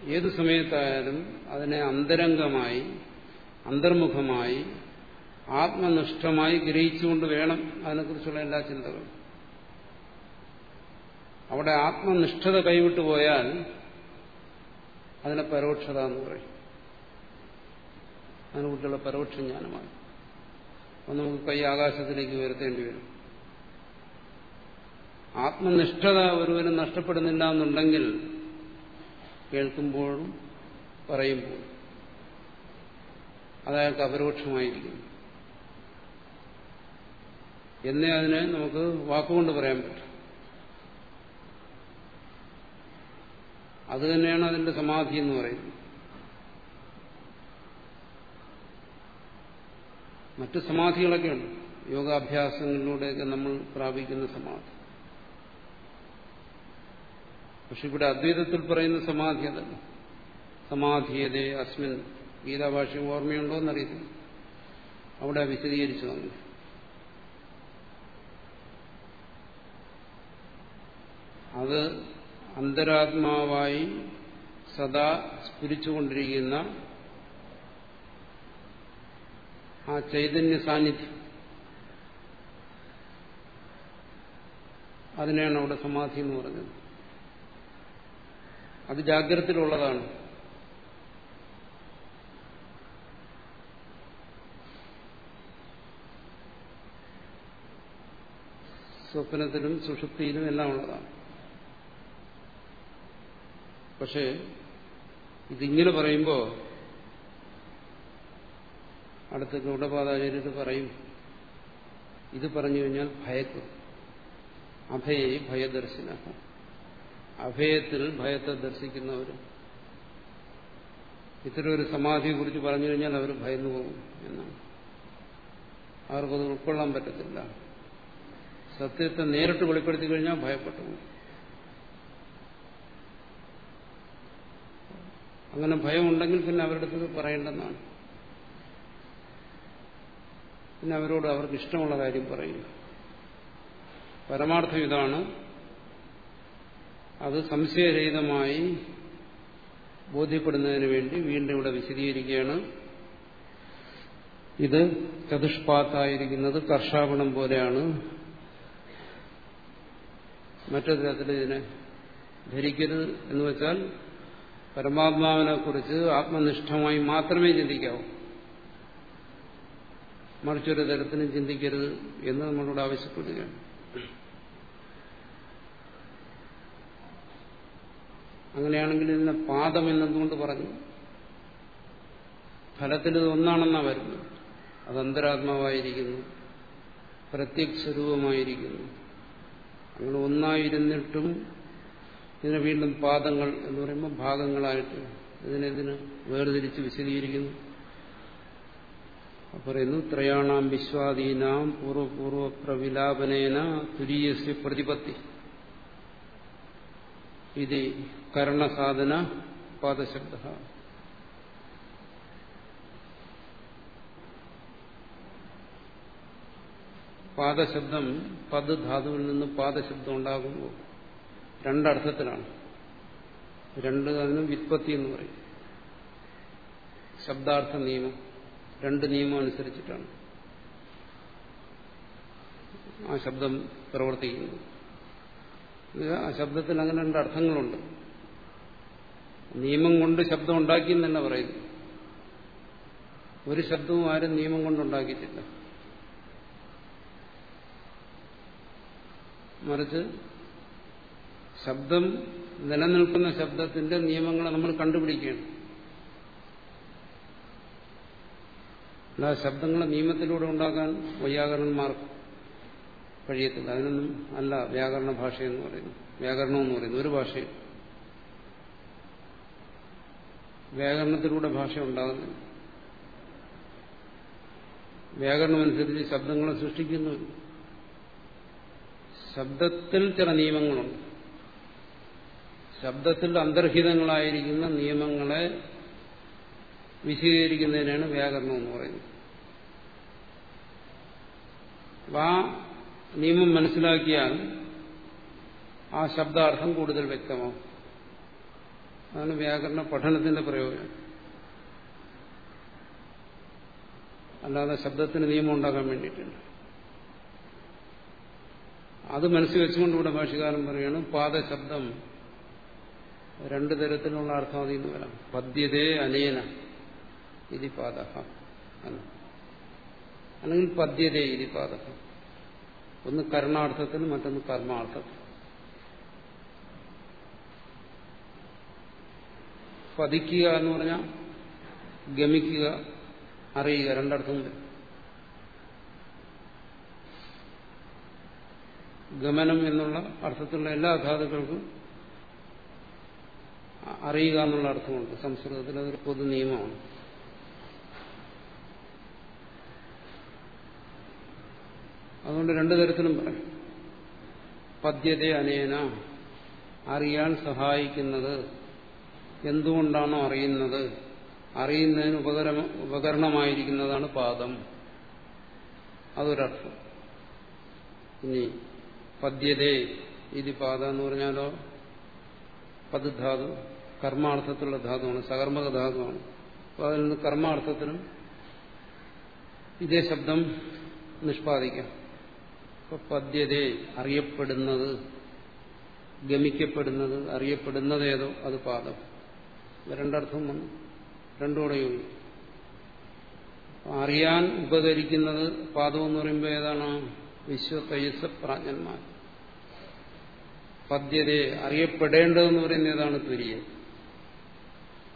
ഏതു സമയത്തായാലും അതിനെ അന്തരംഗമായി അന്തർമുഖമായി ആത്മനിഷ്ഠമായി ഗ്രഹിച്ചുകൊണ്ട് വേണം അതിനെക്കുറിച്ചുള്ള എല്ലാ ചിന്തകളും. അവിടെ ആത്മനിഷ്ഠത കൈവിട്ടു പോയാൽ അതിനെ പരോക്ഷത എന്ന് പറയും. അതിനെക്കുറിച്ചുള്ള പരോക്ഷ ജ്ഞാനമാണ്. അപ്പം നമുക്ക് കൈ ആകാശത്തിലേക്ക് ഉയർത്തേണ്ടി വരും. ആത്മനിഷ്ഠത ഒരുവനും നഷ്ടപ്പെടുന്നില്ല എന്നുണ്ടെങ്കിൽ കേൾക്കുമ്പോഴും പറയുമ്പോഴും അതയാൾക്ക് അപരോക്ഷമായിരിക്കും. എന്നേ അതിനെ നമുക്ക് വാക്കുകൊണ്ട് പറയാൻ പറ്റും. അത് തന്നെയാണ് അതിന്റെ സമാധി എന്ന് പറയുന്നത്. മറ്റ് സമാധികളൊക്കെയുണ്ട്. യോഗാഭ്യാസങ്ങളിലൂടെയൊക്കെ നമ്മൾ പ്രാപിക്കുന്ന സമാധി. പക്ഷെ ഇവിടെ അദ്വൈതത്തിൽ പറയുന്ന സമാധി അതല്ല. സമാധിയതേ അസ്മിൻ. ഗീതാഭാഷ ഓർമ്മയുണ്ടോ എന്നറിയത്തില്ല. അവിടെ വിശദീകരിച്ചു തന്നു അത് അന്തരാത്മാവായി സദാ സ്ഫുരിച്ചുകൊണ്ടിരിക്കുന്ന ആ ചൈതന്യ സാന്നിധ്യം. അതിനെയാണ് അവിടെ സമാധി എന്ന് പറഞ്ഞത്. അത് ജാഗ്രതത്തിലുള്ളതാണ്. സ്വപ്നത്തിലും സുഷുപ്തിയിലും എല്ലാം ഉള്ളതാണ്. പക്ഷേ ഇതിങ്ങനെ പറയുമ്പോ അടുത്ത ഗൗഡപാദാചാര്യർ പറയും ഇത് പറഞ്ഞു കഴിഞ്ഞാൽ ഭയക്കും. അഭയെ ഭയദർശന അഭയത്തിൽ ഭയത്തെ ദർശിക്കുന്നവർ ഇത്തരം ഒരു സമാധിയെ കുറിച്ച് പറഞ്ഞു കഴിഞ്ഞാൽ അവർ ഭയന്നു പോകും എന്നാണ്. അവർക്കത് ഉൾക്കൊള്ളാൻ പറ്റത്തില്ല. സത്യത്തെ നേരിട്ട് വെളിപ്പെടുത്തി കഴിഞ്ഞാൽ ഭയപ്പെട്ടു പോകും. അങ്ങനെ ഭയമുണ്ടെങ്കിൽ പിന്നെ അവരുടെ അടുത്ത് പറയേണ്ടെന്നാണ്. പിന്നെ അവരോട് അവർക്ക് ഇഷ്ടമുള്ള കാര്യം പറയുക പരമാർത്ഥം ഇതാണ്. അത് സംശയരഹിതമായി ബോധ്യപ്പെടുന്നതിന് വേണ്ടി വീണ്ടും ഇവിടെ വിശദീകരിക്കുകയാണ്. ഇത് ചതുഷ്പാത്തായിരിക്കുന്നത് കർഷാപണം പോലെയാണ്. മറ്റൊരു തരത്തിൽ ഇതിനെ ധരിക്കരുത് എന്ന് വെച്ചാൽ പരമാത്മാവിനെ കുറിച്ച് ആത്മനിഷ്ഠമായി മാത്രമേ ചിന്തിക്കാവൂ. മറിച്ചൊരു തരത്തിലും ചിന്തിക്കരുത് എന്ന് നമ്മളോട് ആവശ്യപ്പെടുകയാണ്. അങ്ങനെയാണെങ്കിൽ ഇതിനെ പാദം എന്നെന്തുകൊണ്ട് പറഞ്ഞു. ഫലത്തിൽ ഇത് ഒന്നാണെന്നാണ് വരുന്നത്. അത് അന്തരാത്മാവായിരിക്കുന്നു. പ്രത്യക്ഷരൂപമായിരിക്കുന്നു അങ്ങനെ ഒന്നായിരുന്നിട്ടും ഇതിനെ വീണ്ടും പാദങ്ങൾ എന്ന് പറയുമ്പോൾ ഭാഗങ്ങളായിട്ട് ഇതിനെതിന് വേർതിരിച്ച് വിശദീകരിക്കുന്നു. പറയുന്നു ത്രയാണാം വിശ്വാദീനാം പൂർവപൂർവ പ്രവിലാപനേന തുരീയസ്യ പ്രതിപത്തി. ഇത് കരണസാധന പാദശബ്ദ. പാദശബ്ദം പദ് ധാതുവിൽ നിന്ന് പാദശബ്ദം ഉണ്ടാകുമ്പോൾ രണ്ടർത്ഥത്തിലാണ്. രണ്ട് അതിന് വിത്പത്തി എന്ന് പറയും. ശബ്ദാർത്ഥ നിയമം. രണ്ട് നിയമം അനുസരിച്ചിട്ടാണ് ആ ശബ്ദം പ്രവർത്തിക്കുന്നത്. ആ ശബ്ദത്തിന് അങ്ങനെ രണ്ട് അർത്ഥങ്ങളുണ്ട്. നിയമം കൊണ്ട് ശബ്ദം ഉണ്ടാക്കിയെന്ന് തന്നെ പറയുന്നു ഒരു ശബ്ദവും ആരും നിയമം കൊണ്ടുണ്ടാക്കിയിട്ടില്ല മറിച്ച് ശബ്ദം നിലനിൽക്കുന്ന ശബ്ദത്തിന്റെ നിയമങ്ങളെ നമ്മൾ കണ്ടുപിടിക്കുകയാണ്. ആ ശബ്ദങ്ങളെ നിയമത്തിലൂടെ ഉണ്ടാക്കാൻ വൈയാകരണന്മാർക്ക് കഴിയത്തില്ല. അതിനൊന്നും അല്ല വ്യാകരണ ഭാഷയെന്ന് പറയുന്നു വ്യാകരണം എന്ന് പറയുന്നു ഒരു ഭാഷയും വ്യാകരണത്തിലൂടെ ഭാഷ ഉണ്ടാകുന്നില്ല. വ്യാകരണമനുസരിച്ച് ശബ്ദങ്ങളെ സൃഷ്ടിക്കുന്നു ശബ്ദത്തിൽ ചില നിയമങ്ങളുണ്ട്. ശബ്ദത്തിൽ അന്തർഹിതങ്ങളായിരിക്കുന്ന നിയമങ്ങളെ വിശദീകരിക്കുന്നതിനാണ് വ്യാകരണം എന്ന് പറയുന്നത്. ആ നിയമം മനസ്സിലാക്കിയാൽ ആ ശബ്ദാർത്ഥം കൂടുതൽ വ്യക്തമാവും. അതാണ് വ്യാകരണ പഠനത്തിന്റെ പ്രയോജനം. അല്ലാതെ ശബ്ദത്തിന് നിയമം ഉണ്ടാക്കാൻ വേണ്ടിയിട്ടുണ്ട് അത് മനസ്സിൽ വെച്ചുകൊണ്ട് ഇവിടെ പറയുകയാണ് പാദശബ്ദം രണ്ടു തരത്തിലുള്ള അർത്ഥം അതിൽ നിന്ന് വരാം. പദ്യതേ അനേന ഇതി പാദ അല്ലെങ്കിൽ പദ്യതേ ഇതി ഒന്ന് കർണാർത്ഥത്തിൽ മറ്റൊന്ന് കർമാർത്ഥത്തിൽ പതിക്കുക എന്ന് പറഞ്ഞാൽ ഗമിക്കുക അറിയുക രണ്ടർത്ഥം ഗമനം എന്നുള്ള അർത്ഥത്തിലുള്ള എല്ലാ ധാതുക്കൾക്കും അറിയുക എന്നുള്ള അർത്ഥമുണ്ട്. സംസ്കൃതത്തിൽ അതൊരു പൊതു നിയമമാണ്. അതുകൊണ്ട് രണ്ടു തരത്തിലും പറയും. പദ്യത അനേന അറിയാൻ സഹായിക്കുന്നത് എന്തുകൊണ്ടാണോ അറിയുന്നത്? അറിയുന്നതിന് ഉപകരണ ഉപകരണമായിരിക്കുന്നതാണ് പാദം. അതൊരർത്ഥം. ഇനി പദ്യതേ ഇതി പാദ എന്ന് പറഞ്ഞാലോ? പദധാതു. കർമാർത്ഥത്തിലുള്ള ധാതുവാണ് സകർമ്മക ധാതുവാണ്. അപ്പോൾ അതിൽ നിന്ന് കർമാർത്ഥത്തിനും ഇതേ ശബ്ദം നിഷ്പാദിക്കാം. അപ്പോൾ പദ്യതേ അറിയപ്പെടുന്നത് ഗമിക്കപ്പെടുന്നത് അറിയപ്പെടുന്നത് ഏതോ അത് പാദം. രണ്ടർത്ഥം വന്നു. രണ്ടുകൂടെ അറിയാൻ ഉപകരിക്കുന്നത് പാദം എന്ന് പറയുമ്പോൾ ഏതാണ്? വിശ്വതൈസ പ്രാജ്ഞന്മാർ. പദ്യതയെ അറിയപ്പെടേണ്ടതെന്ന് പറയുന്ന ഏതാണ്? തുര്യൻ.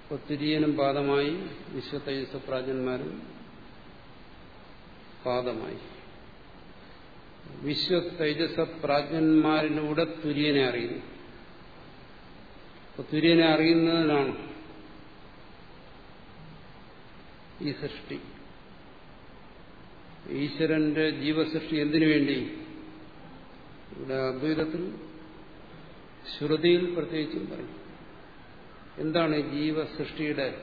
അപ്പോൾ തുര്യനും പാദമായി വിശ്വതൈസ പ്രാജ്ഞന്മാരും പാദമായി. വിശ്വതൈജസ പ്രാജ്ഞന്മാരിലൂടെ തുര്യനെ അറിയുന്നു. തുര്യനെ അറിയുന്നതിനാണ് ഈ സൃഷ്ടി. ഈശ്വരന്റെ ജീവസൃഷ്ടി എന്തിനു വേണ്ടി? ഇവിടെ അദ്വൈതത്തിൽ ശ്രുതിയിൽ പ്രത്യേകിച്ചും പറയും എന്താണ് ജീവസൃഷ്ടിയുടെ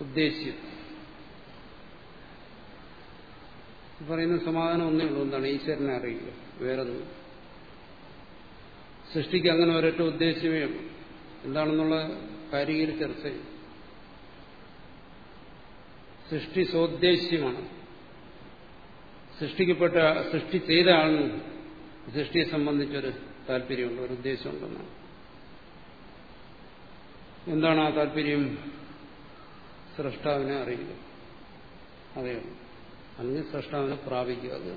ഉദ്ദേശ്യം? പറയുന്ന സമാധാനം ഒന്നേ ഉള്ളൂ. എന്താണ്? ഈശ്വരനെ അറിയില്ല. വേറൊന്നും. സൃഷ്ടിക്ക് അങ്ങനെ ഒരൊറ്റ ഉദ്ദേശ്യമേ ഉള്ളൂ. എന്താണെന്നുള്ള കാര്യയിൽ ചർച്ച സൃഷ്ടി സ്വോദ്ദേശ്യമാണ്. സൃഷ്ടിക്കപ്പെട്ട സൃഷ്ടി ചെയ്ത ആളിന് സൃഷ്ടിയെ സംബന്ധിച്ചൊരു താല്പര്യമുണ്ട് ഒരു ഉദ്ദേശമുണ്ടെന്നാണ്. എന്താണ് ആ താല്പര്യം? സൃഷ്ടാവിനെ അറിയുക അതെ. അല്ലെങ്കിൽ സൃഷ്ടാവിനെ പ്രാപിക്കുക അത്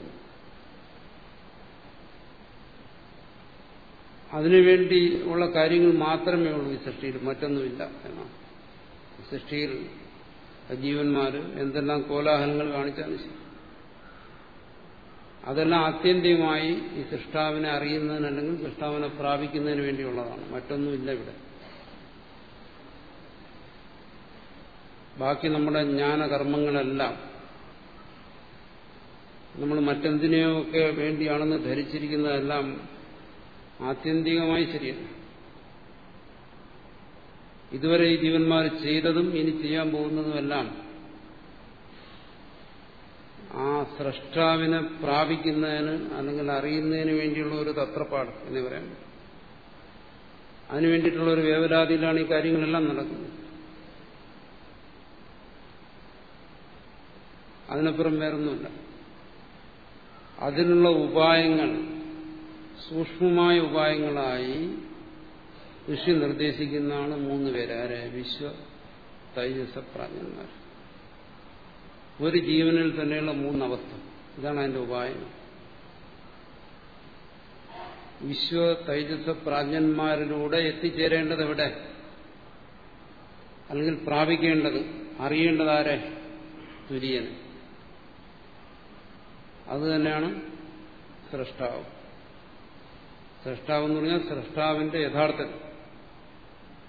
അതിനുവേണ്ടി ഉള്ള കാര്യങ്ങൾ മാത്രമേ ഉള്ളൂ ഈ സൃഷ്ടിയിൽ മറ്റൊന്നുമില്ല എന്നാണ്. സൃഷ്ടിയിൽ ജീവന്മാർ എന്തെല്ലാം കോലാഹലങ്ങൾ കാണിച്ചാലും ശരി. അതെല്ലാം ആത്യന്തികമായി ഈ സൃഷ്ടാവിനെ അറിയുന്നതിന് അല്ലെങ്കിൽ സൃഷ്ടാവിനെ പ്രാപിക്കുന്നതിന് വേണ്ടിയുള്ളതാണ്. മറ്റൊന്നുമില്ല ഇവിടെ. ബാക്കി നമ്മുടെ ജ്ഞാനകർമ്മങ്ങളെല്ലാം നമ്മൾ മറ്റെന്തിനെയോ ഒക്കെ വേണ്ടിയാണെന്ന് ധരിച്ചിരിക്കുന്നതെല്ലാം ആത്യന്തികമായി ശരിയാണ് ഇതുവരെ ഈ ജീവന്മാർ ചെയ്തതും ഇനി ചെയ്യാൻ പോകുന്നതുമെല്ലാം ആ സ്രഷ്ടാവിനെ പ്രാപിക്കുന്നതിന് അല്ലെങ്കിൽ അറിയുന്നതിന് വേണ്ടിയുള്ള ഒരു തത്രപ്പാട് എന്ന് പറയാം. അതിനു വേണ്ടിയിട്ടുള്ള ഒരു വേവലാതിയിലാണ് ഈ കാര്യങ്ങളെല്ലാം നടക്കുന്നത്. അതിനപ്പുറം വേറൊന്നുമില്ല. അതിനുള്ള ഉപായങ്ങൾ സൂക്ഷ്മമായ ഉപായങ്ങളായി ഋഷി നിർദ്ദേശിക്കുന്നതാണ് മൂന്ന് പേര്. ആരെ? വിശ്വ തൈജസ പ്രാജ്ഞന്മാർ ഒരു ജീവനിൽ തന്നെയുള്ള മൂന്നവസ്ഥ. ഇതാണ് അതിന്റെ ഉപായം. വിശ്വ തൈജസ പ്രാജ്ഞന്മാരിലൂടെ എത്തിച്ചേരേണ്ടത് എവിടെ? അല്ലെങ്കിൽ പ്രാപിക്കേണ്ടത് അറിയേണ്ടതാരെ തുര്യന്. അതുതന്നെയാണ് സൃഷ്ടാവ് സൃഷ്ടാവ്. എന്ന് പറഞ്ഞാൽ സൃഷ്ടാവിന്റെ യഥാർത്ഥം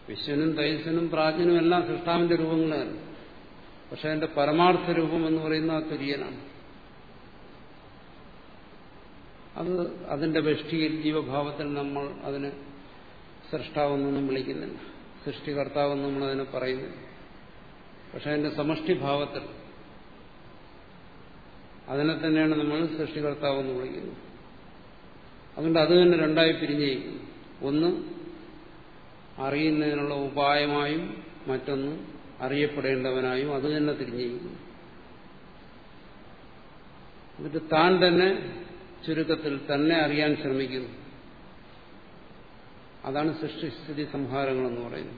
വിശ്വനും തൈസനും പ്രാജ്ഞനും എല്ലാം സൃഷ്ടാവിന്റെ രൂപങ്ങളാണ്. പക്ഷെ അതിന്റെ പരമാർത്ഥ രൂപം എന്ന് പറയുന്ന ആ തുര്യനാണ് അത് അതിന്റെ വെഷ്ടിയിൽ ജീവഭാവത്തിൽ നമ്മൾ അതിന് സൃഷ്ടാവെന്നൊന്നും വിളിക്കുന്നില്ല. സൃഷ്ടികർത്താവെന്ന് നമ്മൾ അതിനെ പറയുന്നില്ല. പക്ഷെ അതിന്റെ സമഷ്ടിഭാവത്തിൽ അതിനെ തന്നെയാണ് നമ്മൾ സൃഷ്ടികർത്താവെന്ന് വിളിക്കുന്നത്. അതുകൊണ്ട് അത് തന്നെ രണ്ടായി പിരിഞ്ഞിരിക്കുന്നു ഒന്ന് അറിയുന്നതിനുള്ള ഉപായമായും മറ്റൊന്ന് അറിയപ്പെടേണ്ടവനായും അത് തന്നെ തിരിഞ്ഞിരിക്കുന്നു. എന്നിട്ട് താൻ തന്നെ ചുരുക്കത്തിൽ തന്നെ അറിയാൻ ശ്രമിക്കുന്നു. അതാണ് സൃഷ്ടിസ്ഥിതി സംഹാരങ്ങളെന്ന് പറയുന്നത്.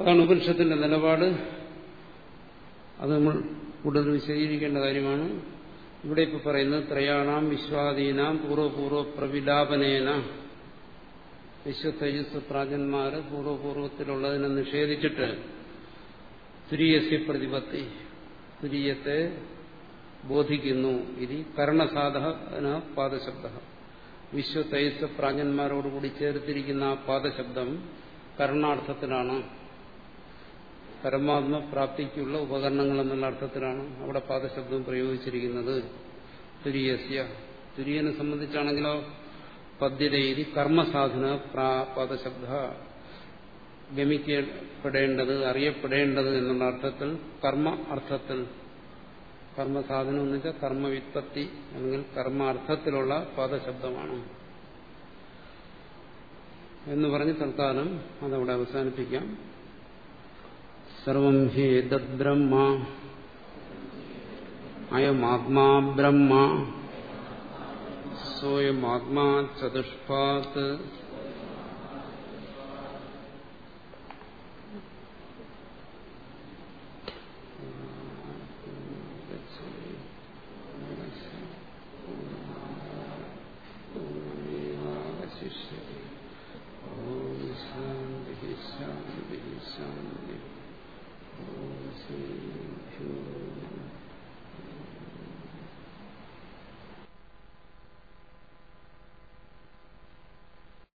അതാണ് ഉപനിഷത്തിന്റെ നിലപാട്. അത് നമ്മൾ കൂടുതൽ വിശദീകരിക്കേണ്ട കാര്യമാണ്. ഇവിടെ ഇപ്പോൾ പറയുന്നത് ത്രയാണാം വിശ്വാദീനാം പൂർവപൂർവ പ്രവിലാപനേന വിശ്വതേജസ് പ്രാജന്മാര് പൂർവപൂർവത്തിലുള്ളതിനെ നിഷേധിച്ചിട്ട് തുരീയസ്യ പ്രതിപത്തി തുരീയത്തെ ബോധിക്കുന്നു. ഇത് കരണസാധന പാദശബ്ദ. വിശ്വതൈസ പ്രാജന്മാരോടുകൂടി ചേർത്തിരിക്കുന്ന ആ പാദശബ്ദം കർണാർത്ഥത്തിലാണ് പരമാത്മ പ്രാപ്തിക്കുള്ള ഉപകരണങ്ങൾ എന്നുള്ള അർത്ഥത്തിലാണ് അവിടെ പാദശബ്ദം പ്രയോഗിച്ചിരിക്കുന്നത്. തുര്യസ്യ. തുര്യനെ സംബന്ധിച്ചാണെങ്കിലോ പദ്യതയിരി കർമ്മസാധന പാദശബ്ദ ഗമിക്കപ്പെടേണ്ടത് അറിയപ്പെടേണ്ടത് എന്നുള്ള അർത്ഥത്തിൽ കർമ്മ അർത്ഥത്തിൽ. കർമ്മസാധനം എന്ന് വെച്ചാൽ കർമ്മവിത്പത്തി അല്ലെങ്കിൽ കർമാർത്ഥത്തിലുള്ള പാദശബ്ദമാണ്. എന്ന് പറഞ്ഞ് തൽക്കാലം അതവിടെ അവസാനിപ്പിക്കാം. സർവം ഹി ബ്രഹ്മ അയമാത്മാ ബ്രഹ്മ. സോയമാത്മാ ചതുഷ്പാത്